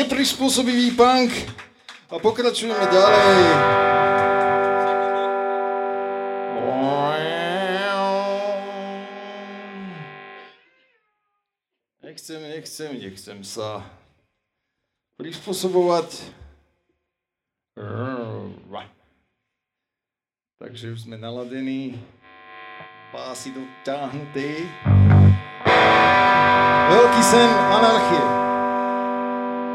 neprispôsobivý punk a pokračujeme ďalej. Nechcem, nechcem, nechcem sa prispôsobovať. Takže už sme naladení, pásy dotiahnuté. Veľký sen anarchie.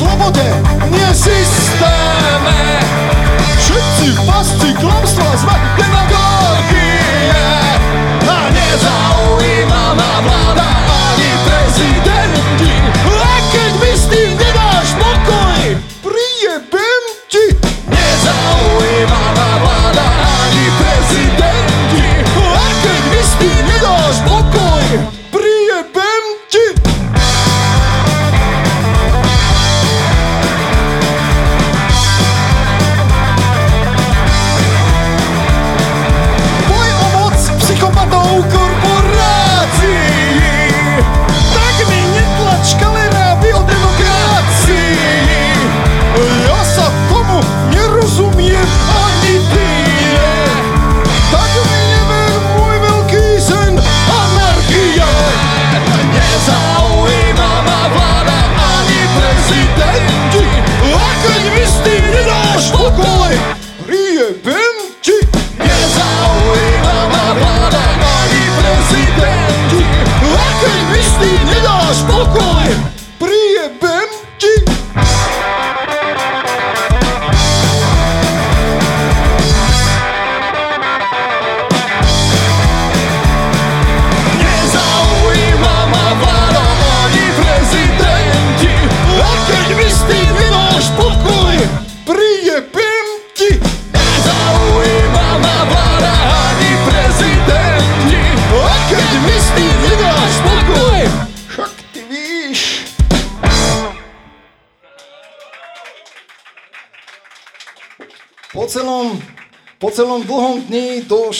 slobode, nie systéme. Všetci pasti klamstva sme demagogie a nezaujíma ma vláda ani prezidenti.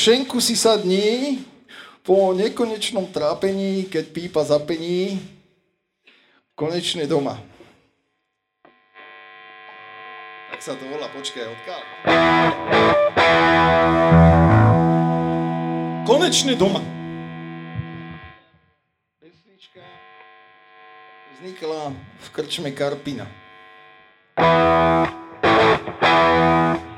šenku si sadní po nekonečnom trápení, keď pípa zapení, konečne doma. Tak sa to volá, počkaj, odkiaľ? Konečne doma. Pesnička vznikla v krčme Karpina. thank you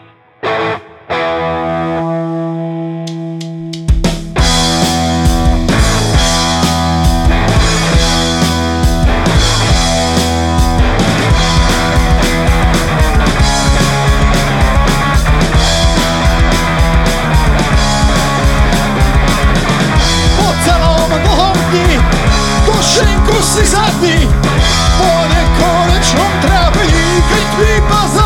už si zadný po nekonečnom trápení, keď vypazá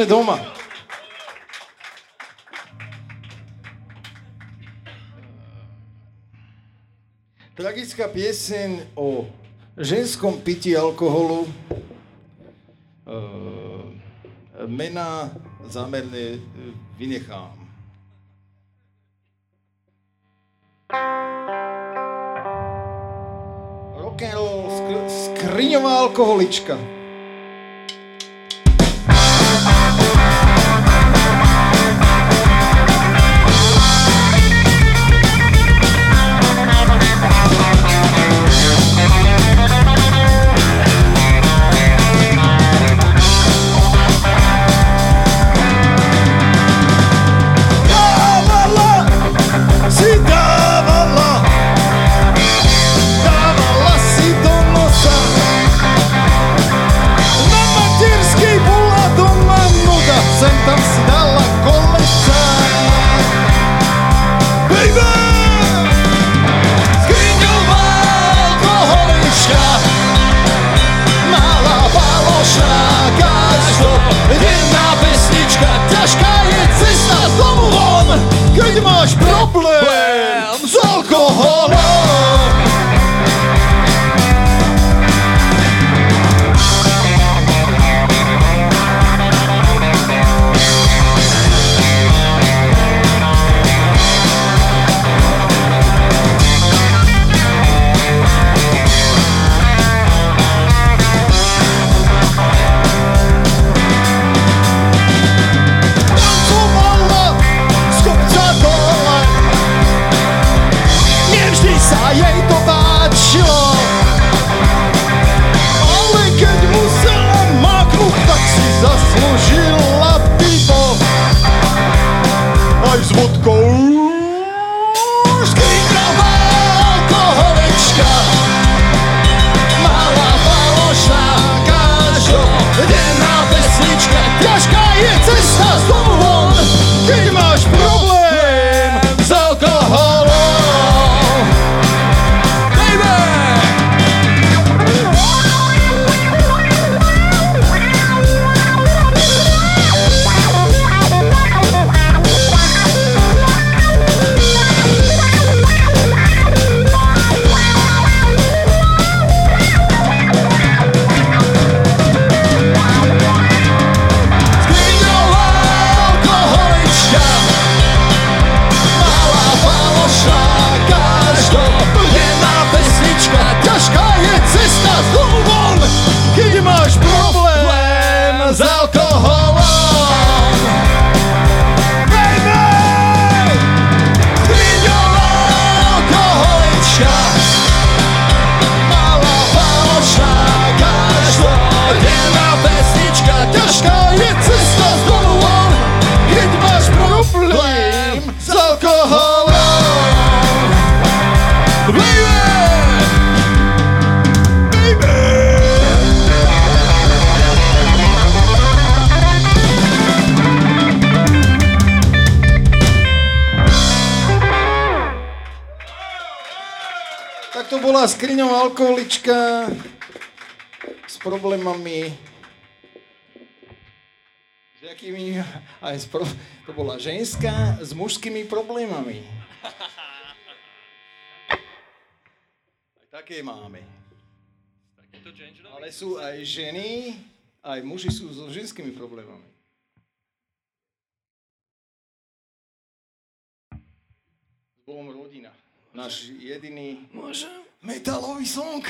začne doma. Tragická pieseň o ženskom pití alkoholu, ehm, mená zámerne e, vynechám. Rock'n'roll, skr- skriňová alkoholička. go. Alkoholička s problémami s jakými, aj s pro, to bola ženská s mužskými problémami. Aj také máme. Ale sú aj ženy, aj muži sú so ženskými problémami. S Bohom rodina. Náš jediný Metalovi song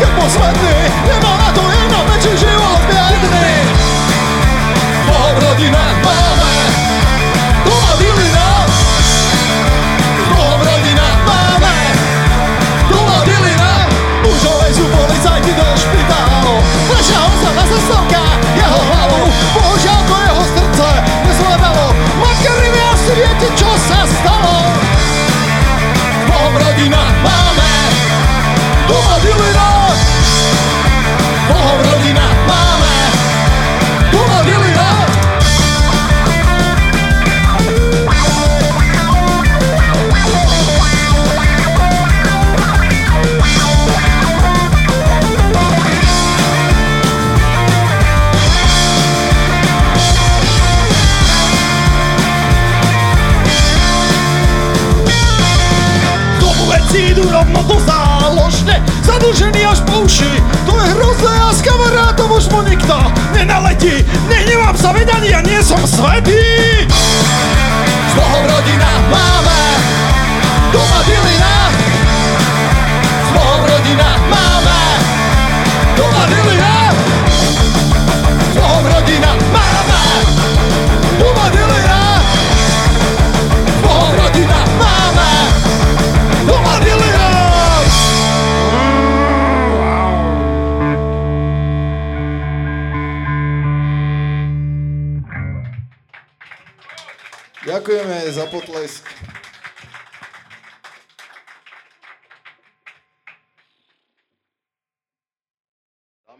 Как посмотри Zadlžený až po uši. To je hrozné a s kamarátom už mu nikto nenaletí. Nehnevám sa, veď ani nie som svetý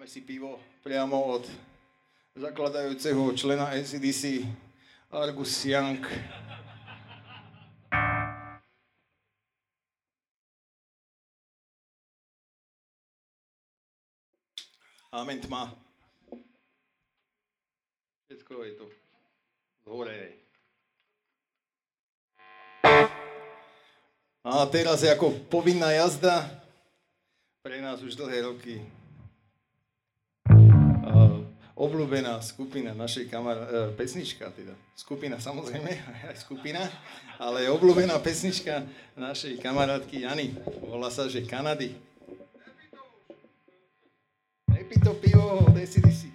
Dáme si pivo priamo od zakladajúceho člena NCDC Argus Young. Amen tma. Všetko je to z hore. A teraz je ako povinná jazda pre nás už dlhé roky. Obľúbená skupina našej kamara, e, pesnička teda, skupina samozrejme, aj skupina, ale obľúbená pesnička našej kamarátky Jany, volá sa, že Kanady. Nepí to pivo od ACDC.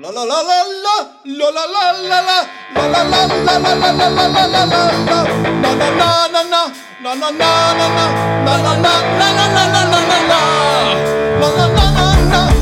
La la la, la la la la la la la la la la la, la la la la la la la, la la la la la la la, la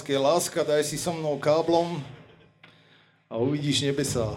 láske, láska, daj si so mnou káblom a uvidíš nebesá.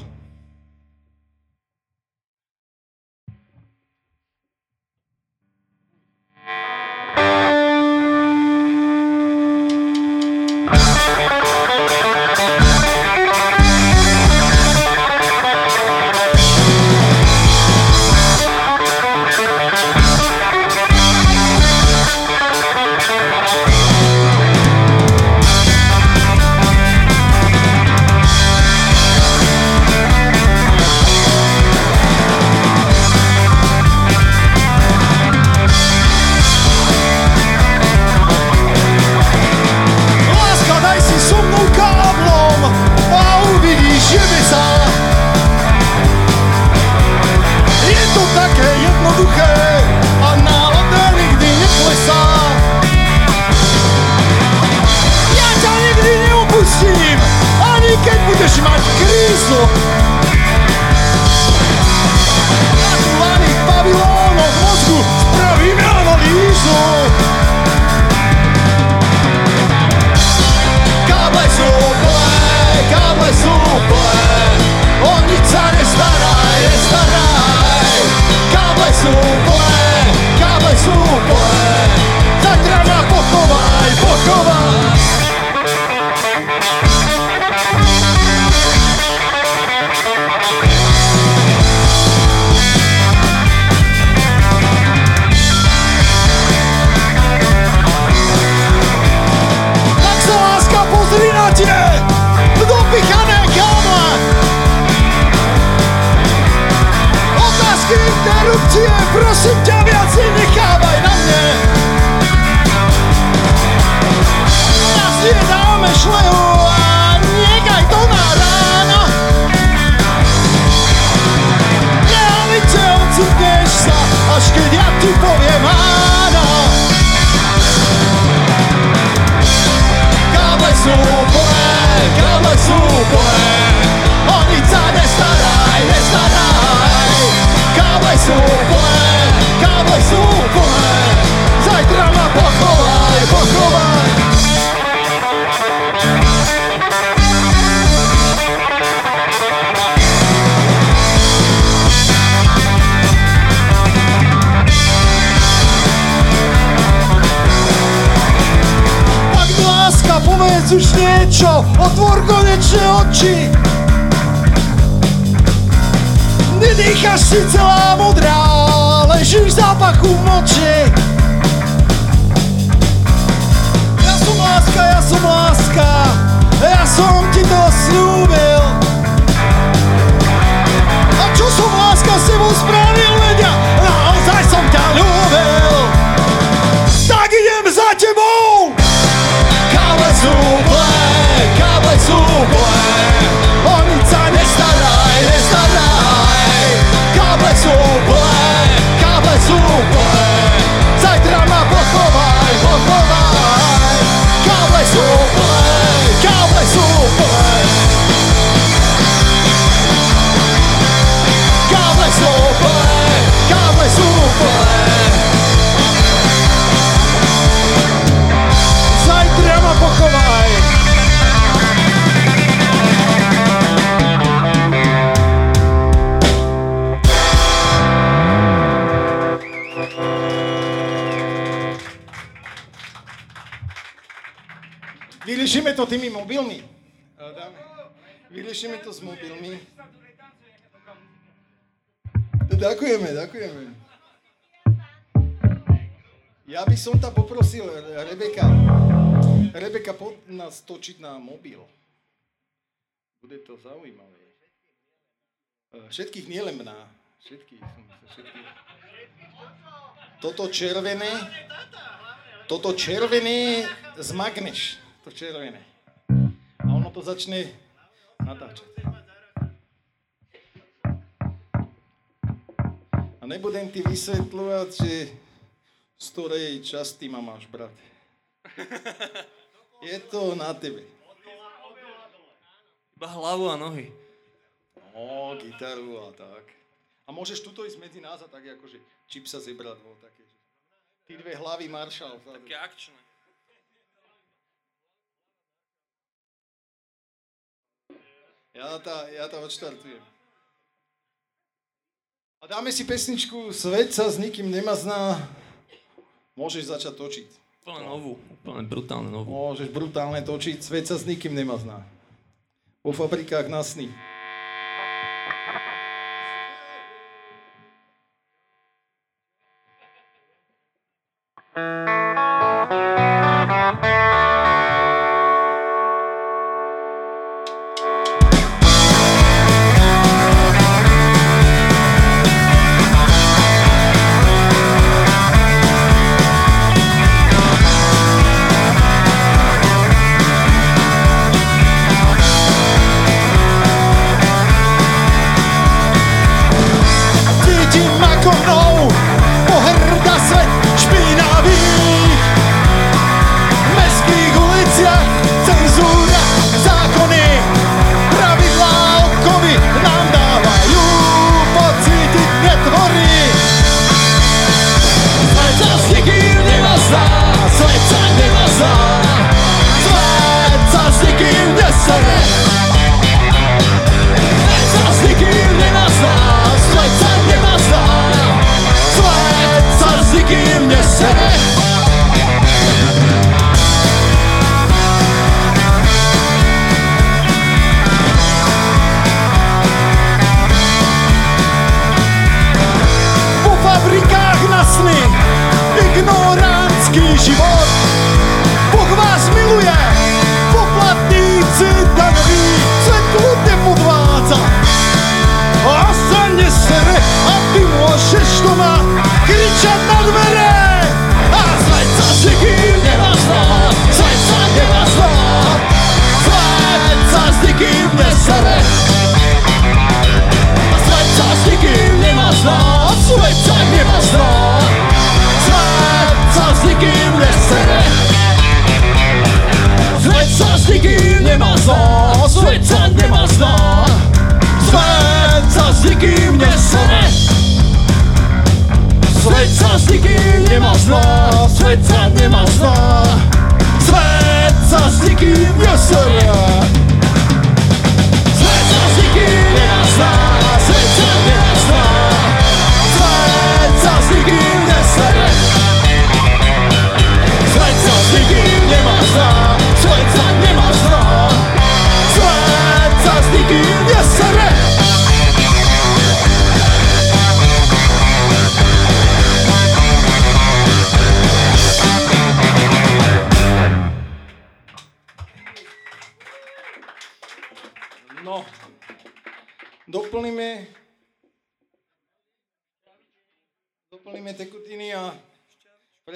niečo, otvor konečne oči. Nedýcháš si celá modrá, ležíš v zápachu moči. Ja som láska, ja som láska, ja som ti to slúbil. Cowboys will play. Cowboys will play. Vyriešime to tými mobilmi. Eh, dáme. Vyriešime to s mobilmi. Ďakujeme, ďakujeme. Ja by som ta poprosil Rebeka. Rebeka, pod nás točiť na mobil. Bude to zaujímavé. Eh, všetkých nielen mná. Všetkých som sa všetkých. Toto červené, toto červené zmagneš. To červené. A ono to začne natáčať. A nebudem ti vysvetľovať, že z ktorej časti ma máš brať. Je to na tebe. Iba hlavu a nohy. No, gitaru a tak. A môžeš tuto ísť medzi nás a tak akože čipsa zebrať, vo také. Tí dve hlavy Marshall. Také akčné. Ja to, ja to odštartujem. A dáme si pesničku Svet sa s nikým nemazná. Môžeš začať točiť. Úplne novú, úplne brutálne novú. Môžeš brutálne točiť. Svet sa s nikým nemazná. Vo fabrikách na sny.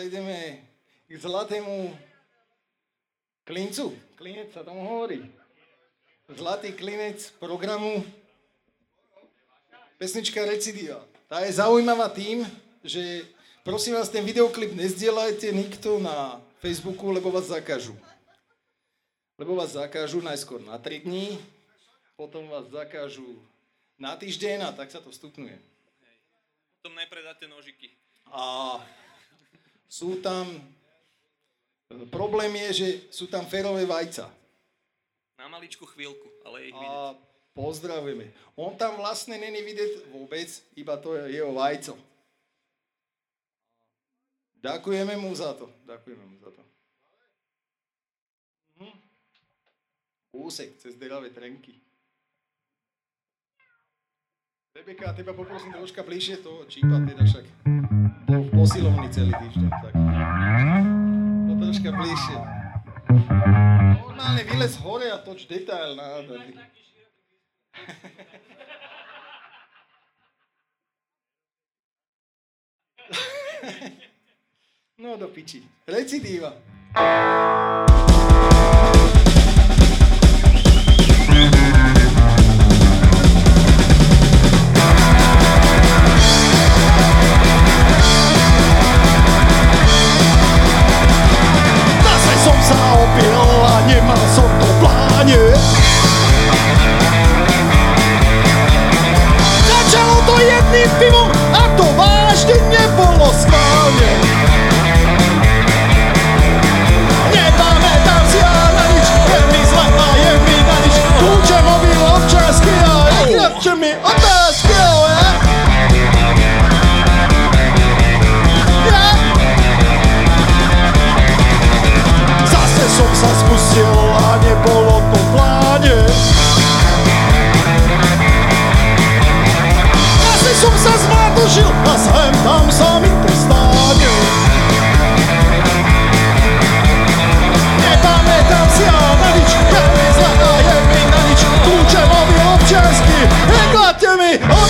Prejdeme k zlatému klincu. Klinec sa tomu hovorí. Zlatý klinec programu pesnička Recidiva. Tá je zaujímavá tým, že prosím vás, ten videoklip nezdielajte nikto na Facebooku, lebo vás zakážu. Lebo vás zakážu najskôr na 3 dní, potom vás zakážu na týždeň a tak sa to stupňuje. Potom nepredáte nožiky. A sú tam... Problém je, že sú tam férové vajca. Na maličku chvíľku, ale ich A vidieť. pozdravujeme. On tam vlastne není vidieť vôbec, iba to je jeho vajco. Ďakujeme mu za to. Ďakujeme mu za to. Mhm. Úsek cez deravé trenky. Rebeka, teba poprosím troška bližšie toho čípa, teda však bol posilovni celý týždeň. Tak. troška bližšie. Normálne vylez hore a toč detail nádherný. No do piči. Recidíva. Oh!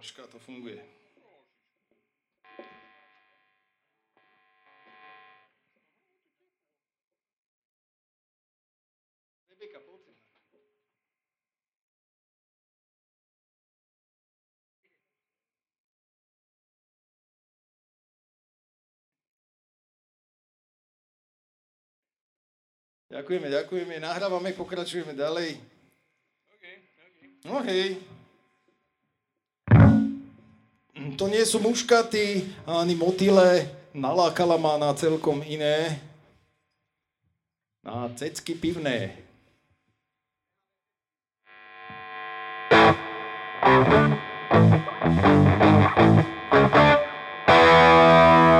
Troška to funguje. Rebeka, poď. Ďakujeme, ďakujeme. Nahrávame, pokračujeme ďalej. No hej. To nie sú muškaty ani motyle. Nalákala ma na celkom iné. Na cecky pivné.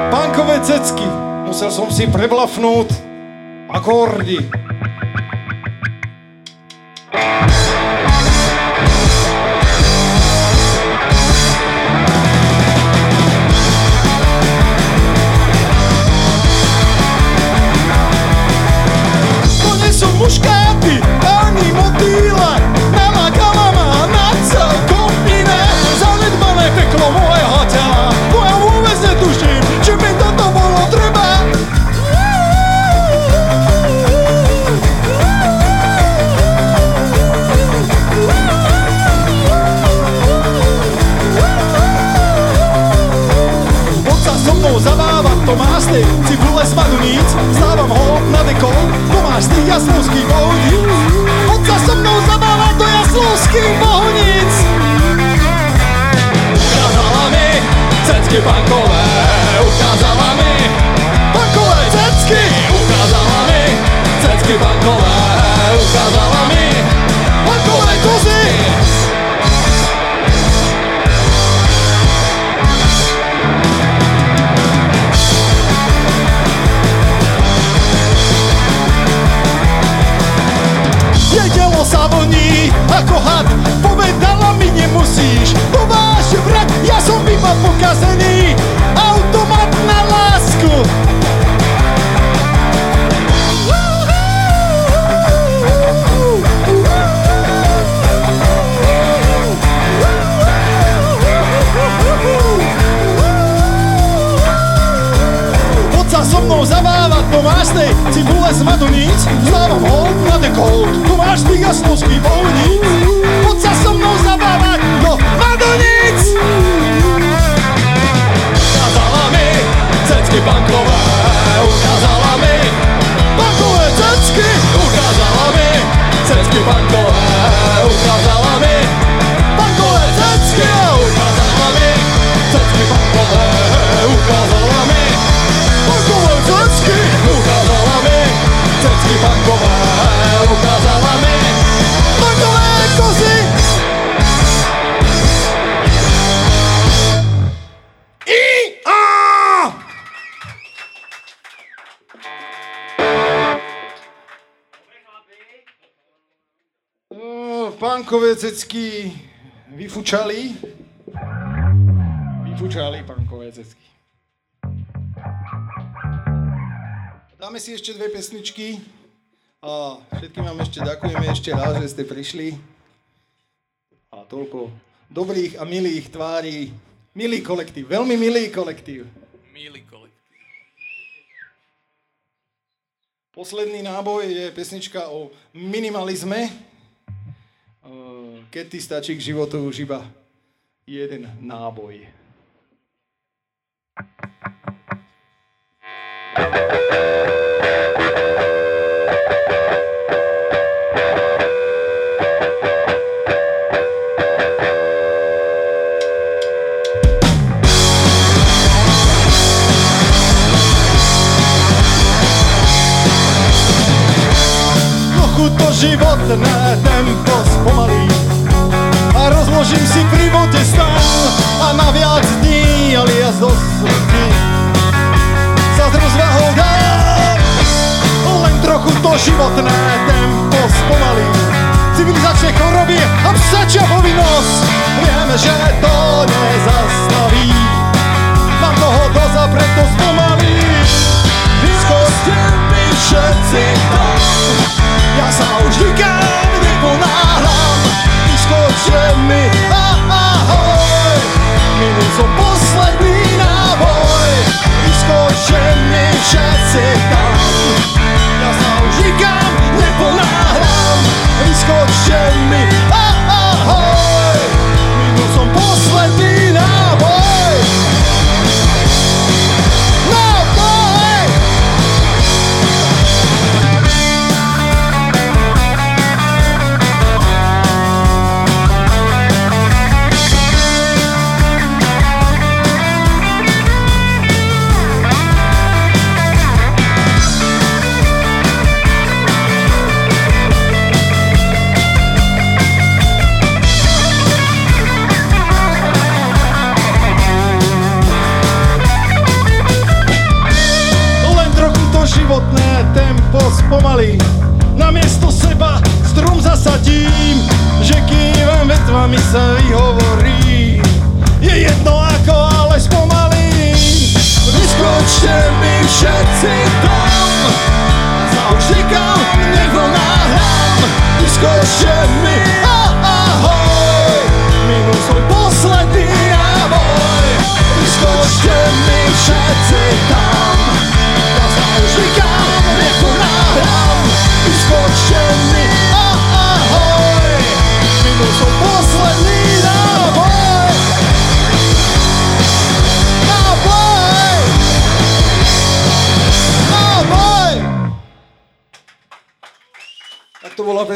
Pankové cecky. Musel som si preblafnúť akordy. Muškáty, ani motýle, nalákala ma na celkom iné. Zanedbané peklo môjho tela, bo ja vôbec netuším, či by toto bolo treba. Poď sa so mnou zabávať, to másne, cibule smadu nic, stávam ho na dekol, máš ty jaslovský bohníc. Poď sa so mnou zabávať do jaslovských bohníc. Ukázala mi cecky bankové, ukázala mi bankové cecky, ukázala mi cecky bankové, ukázala mi bankové kozy. Ako had Povedala mi nemusíš. To váš vrak, ja som iba pokazený Pánkové cecky vyfučali. Vyfučali pánkové cecky. Dáme si ešte dve pesničky. A všetkým vám ešte ďakujeme ešte raz, že ste prišli. A toľko dobrých a milých tvári. Milý kolektív, veľmi milý kolektív. Milý kolektív. Posledný náboj je pesnička o minimalizme. Keď ti stačí k životu už iba jeden náboj. Životné tempo spomalí a rozložím si pri vode stan a na viac dní alias do smrti sa s rozvahou dám len trochu to životné tempo spomalí. Civilizačné choroby a psačia povinnosť. Vieme, že to nezastaví. Mám toho doza, preto spomalí. Vyskočte mi všetci tam ja sa už nikam neponáhľam Vyskočte mi a ahoj. Minul som posledný náboj. Vyskočte mi všetci tam. Ja sa už nikam neponáhľam. Vyskočte mi ahoj. Minul som posledný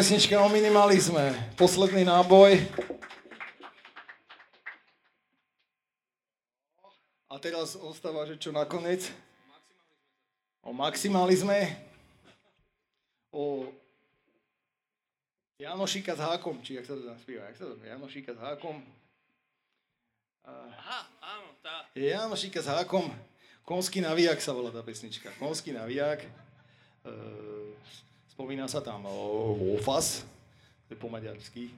pesnička o minimalizme. Posledný náboj. A teraz ostáva, že čo nakoniec? O maximalizme. O Janošika s hákom, či jak sa to zaspíva, jak sa to Janošika s hákom. Aha, áno, tá. Janošika s hákom. Konský navijak sa volá tá pesnička. Konský navijak. E, spomína sa tam Lofas. To je po maďarsky.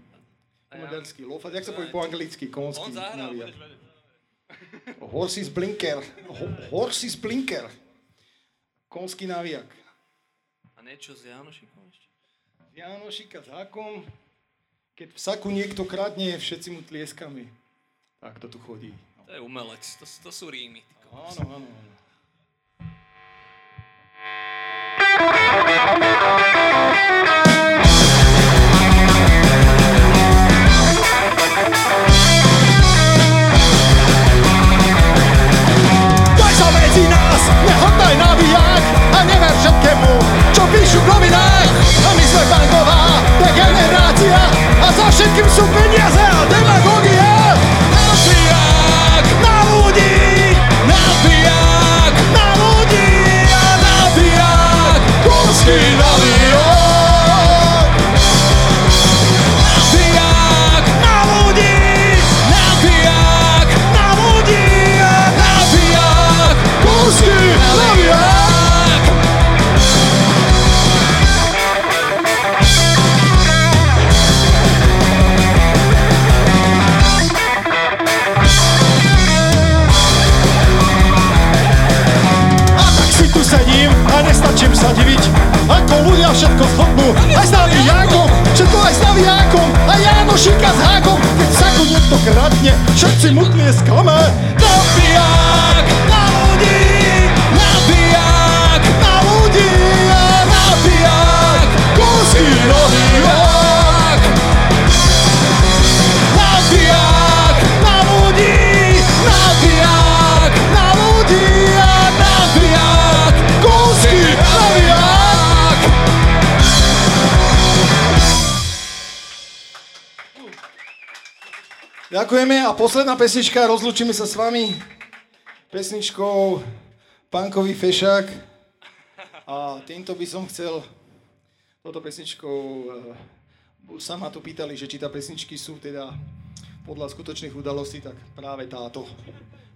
Po maďarsky Lofas. Jak sa povie po anglicky? Konský On zahral. Horsis Blinker. Ho- Horsis Blinker. Konský navijak. A niečo s Janošikom ešte? Janošika s hákom. Keď v saku niekto kradne, všetci mu tlieskame. Tak to tu chodí. To je umelec, to, to sú rímy. Áno, áno, áno. Nehodnaj navíjak a never všetkému, čo píšu v novinách. všetko z hotbu. Aj s Jakom, všetko aj s Jakom A Janošika s Hákom Keď saku to kradne, všetci mu tlieskame Dobiak na ľudí! Ďakujeme a posledná pesnička, rozlúčime sa s vami pesničkou Punkový fešák. A týmto by som chcel touto pesničkou, eh, sa ma tu pýtali, že či tá pesničky sú teda podľa skutočných udalostí, tak práve táto.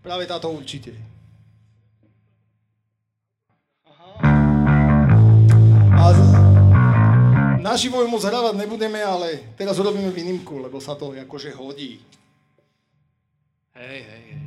Práve táto určite. A naživo ju moc hrávať nebudeme, ale teraz urobíme výnimku, lebo sa to akože hodí. Hej, hej, hej.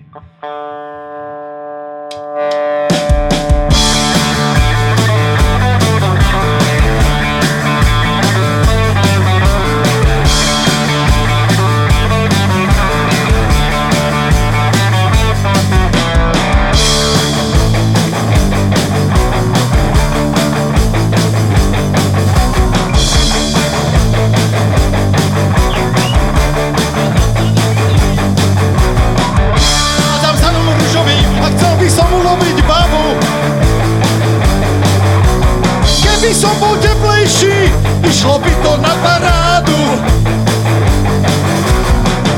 Išlo by to na parádu.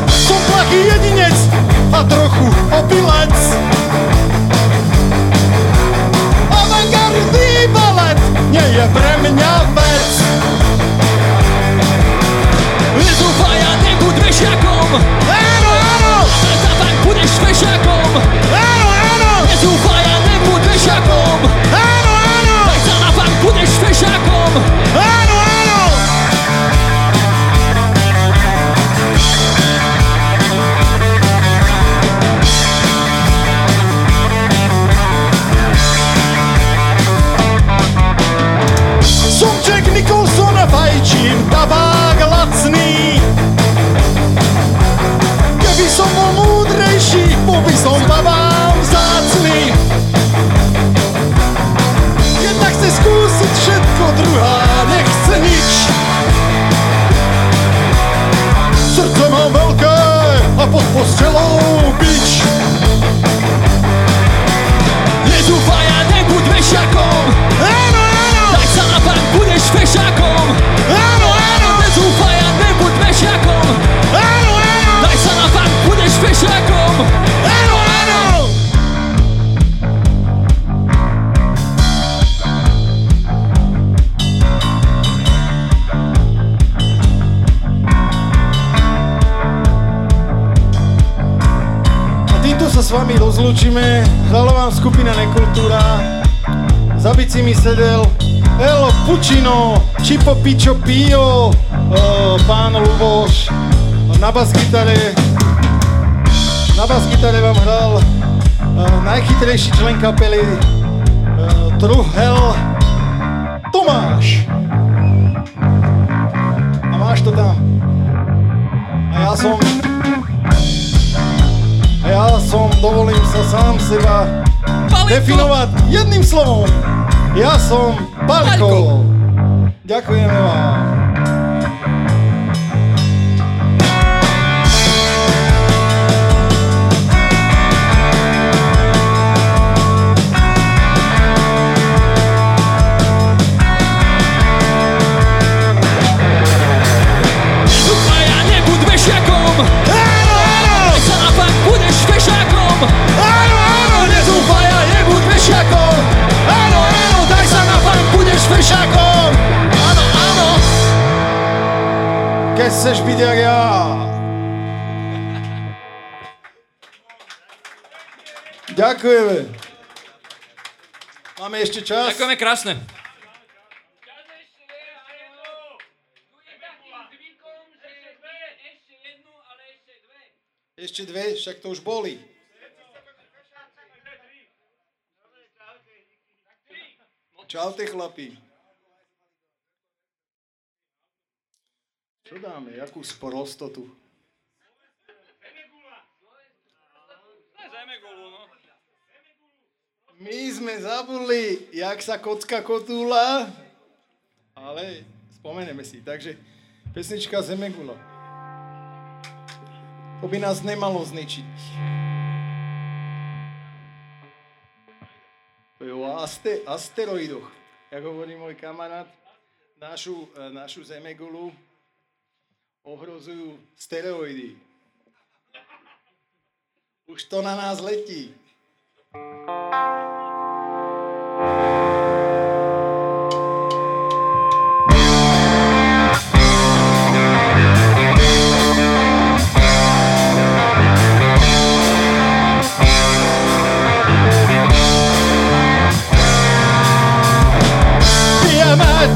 Som plachý jedinec a trochu opilec. Avantgardný balet nie je pre mňa vec. Nezúfaj a nebuď vešiakom Áno, áno! Za tak budeš vešiakom Áno, áno! Nezúfaj a pod rozlúčime. Hrala vám skupina Nekultúra. Za bicimi sedel El Pučino, Čipo Pičo Pio, eh, pán Luboš. Na bas-gitare na bas-gitare vám hral eh, najchytrejší člen kapely eh, Truhel Tomáš. A máš to tam. A ja som ja som, dovolím sa sám seba definovať jedným slovom. Ja som Palko. Ďakujeme vám. Áno, áno! Nezúfaj a nebuď vešiakom! Áno, áno! Daj sa na bank, budeš fešakom! Áno, áno Keď chceš byť jak ja. Ďakujeme. Máme ešte čas? Ďakujeme krásne. Ešte dve, však to už boli. Čaute chlapi. Čo dáme? Jakú sporostotu. No. My sme zabudli, jak sa kocka kotula. ale spomeneme si. Takže pesnička Zemegula. To by nás nemalo zničiť. o aste, asteroidoch, ako hovorí môj kamarát, našu, e, našu zemegulu ohrozujú steroidy. Už to na nás letí. thank you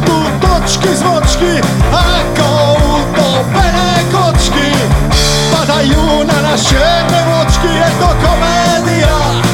tu točki zvočki, a kao utopene kočki, padaju na naše je to komedija.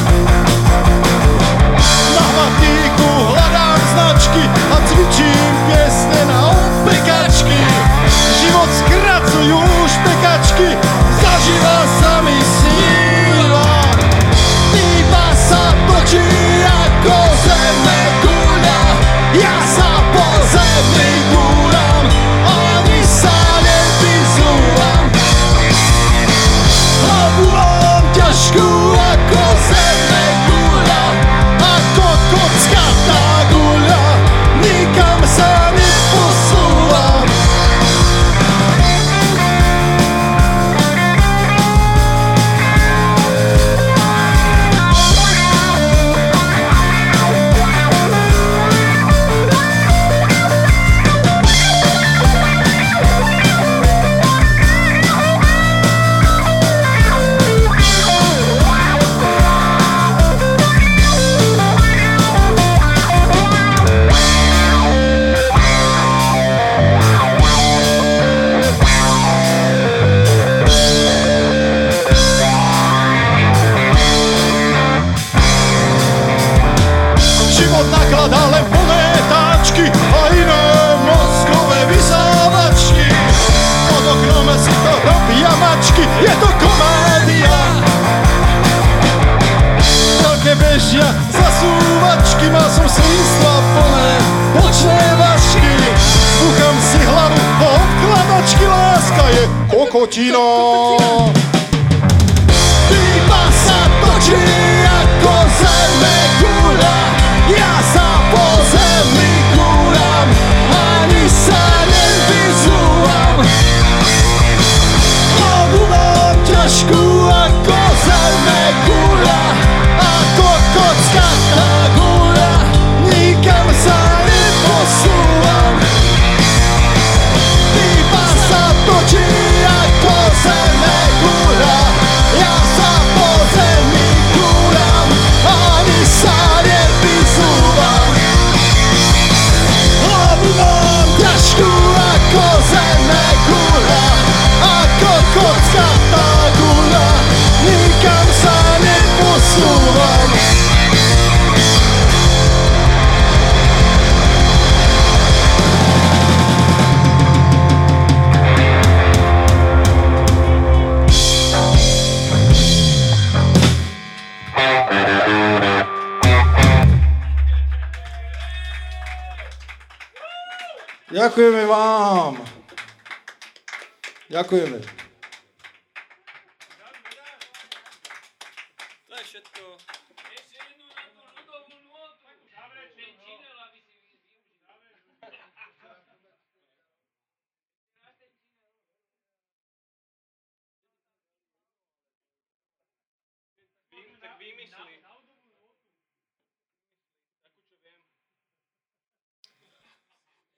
vymyslí.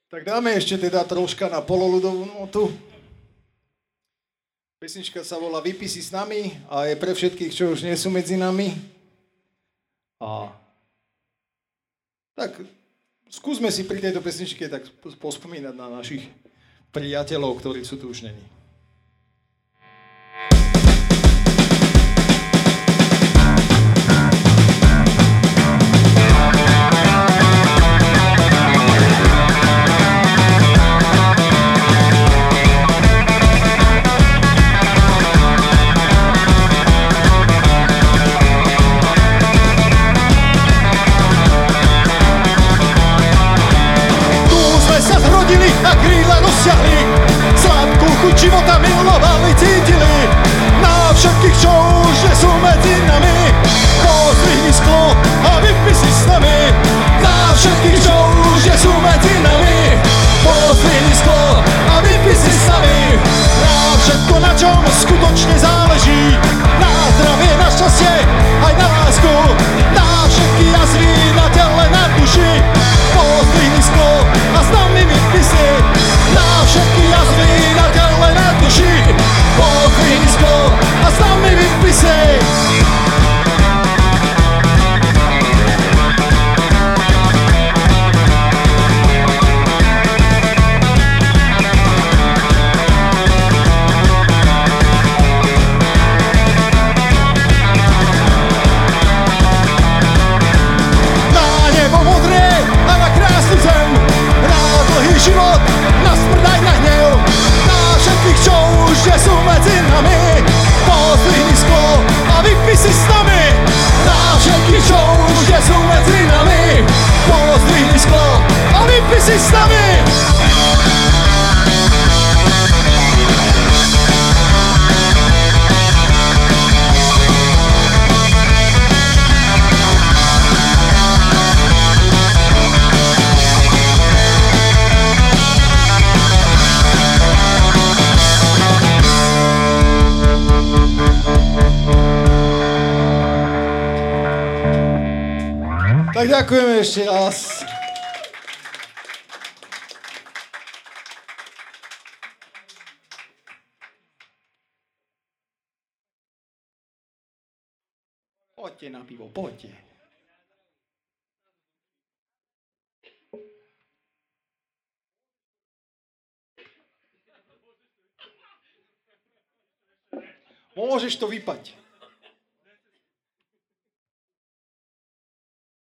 Tak dáme ešte teda troška na poloľudovú notu. Pesnička sa volá Vypisy s nami a je pre všetkých, čo už nie sú medzi nami. A tak skúsme si pri tejto pesničke tak pospomínať na našich priateľov, ktorí sú tu už není. Chuť života milovali, cítili. Na všetkých, čo už nie sú medzi nami, pozdvihni sklo a vypni si s nami. Na všetkých, čo už nie sú medzi nami, pozdvihni sklo a vypni si s nami. Na všetko, na čom skutočne záleží, na zdravie, na šťastie, aj na lásku, na všetky jazvy, na tele, na duši. 96. si s nami. Na všetkých, čo už sú medzi nami. Pozdvihni sklo a vypni s nami ďakujeme ešte raz. Poďte na pivo, poďte. Môžeš to vypať.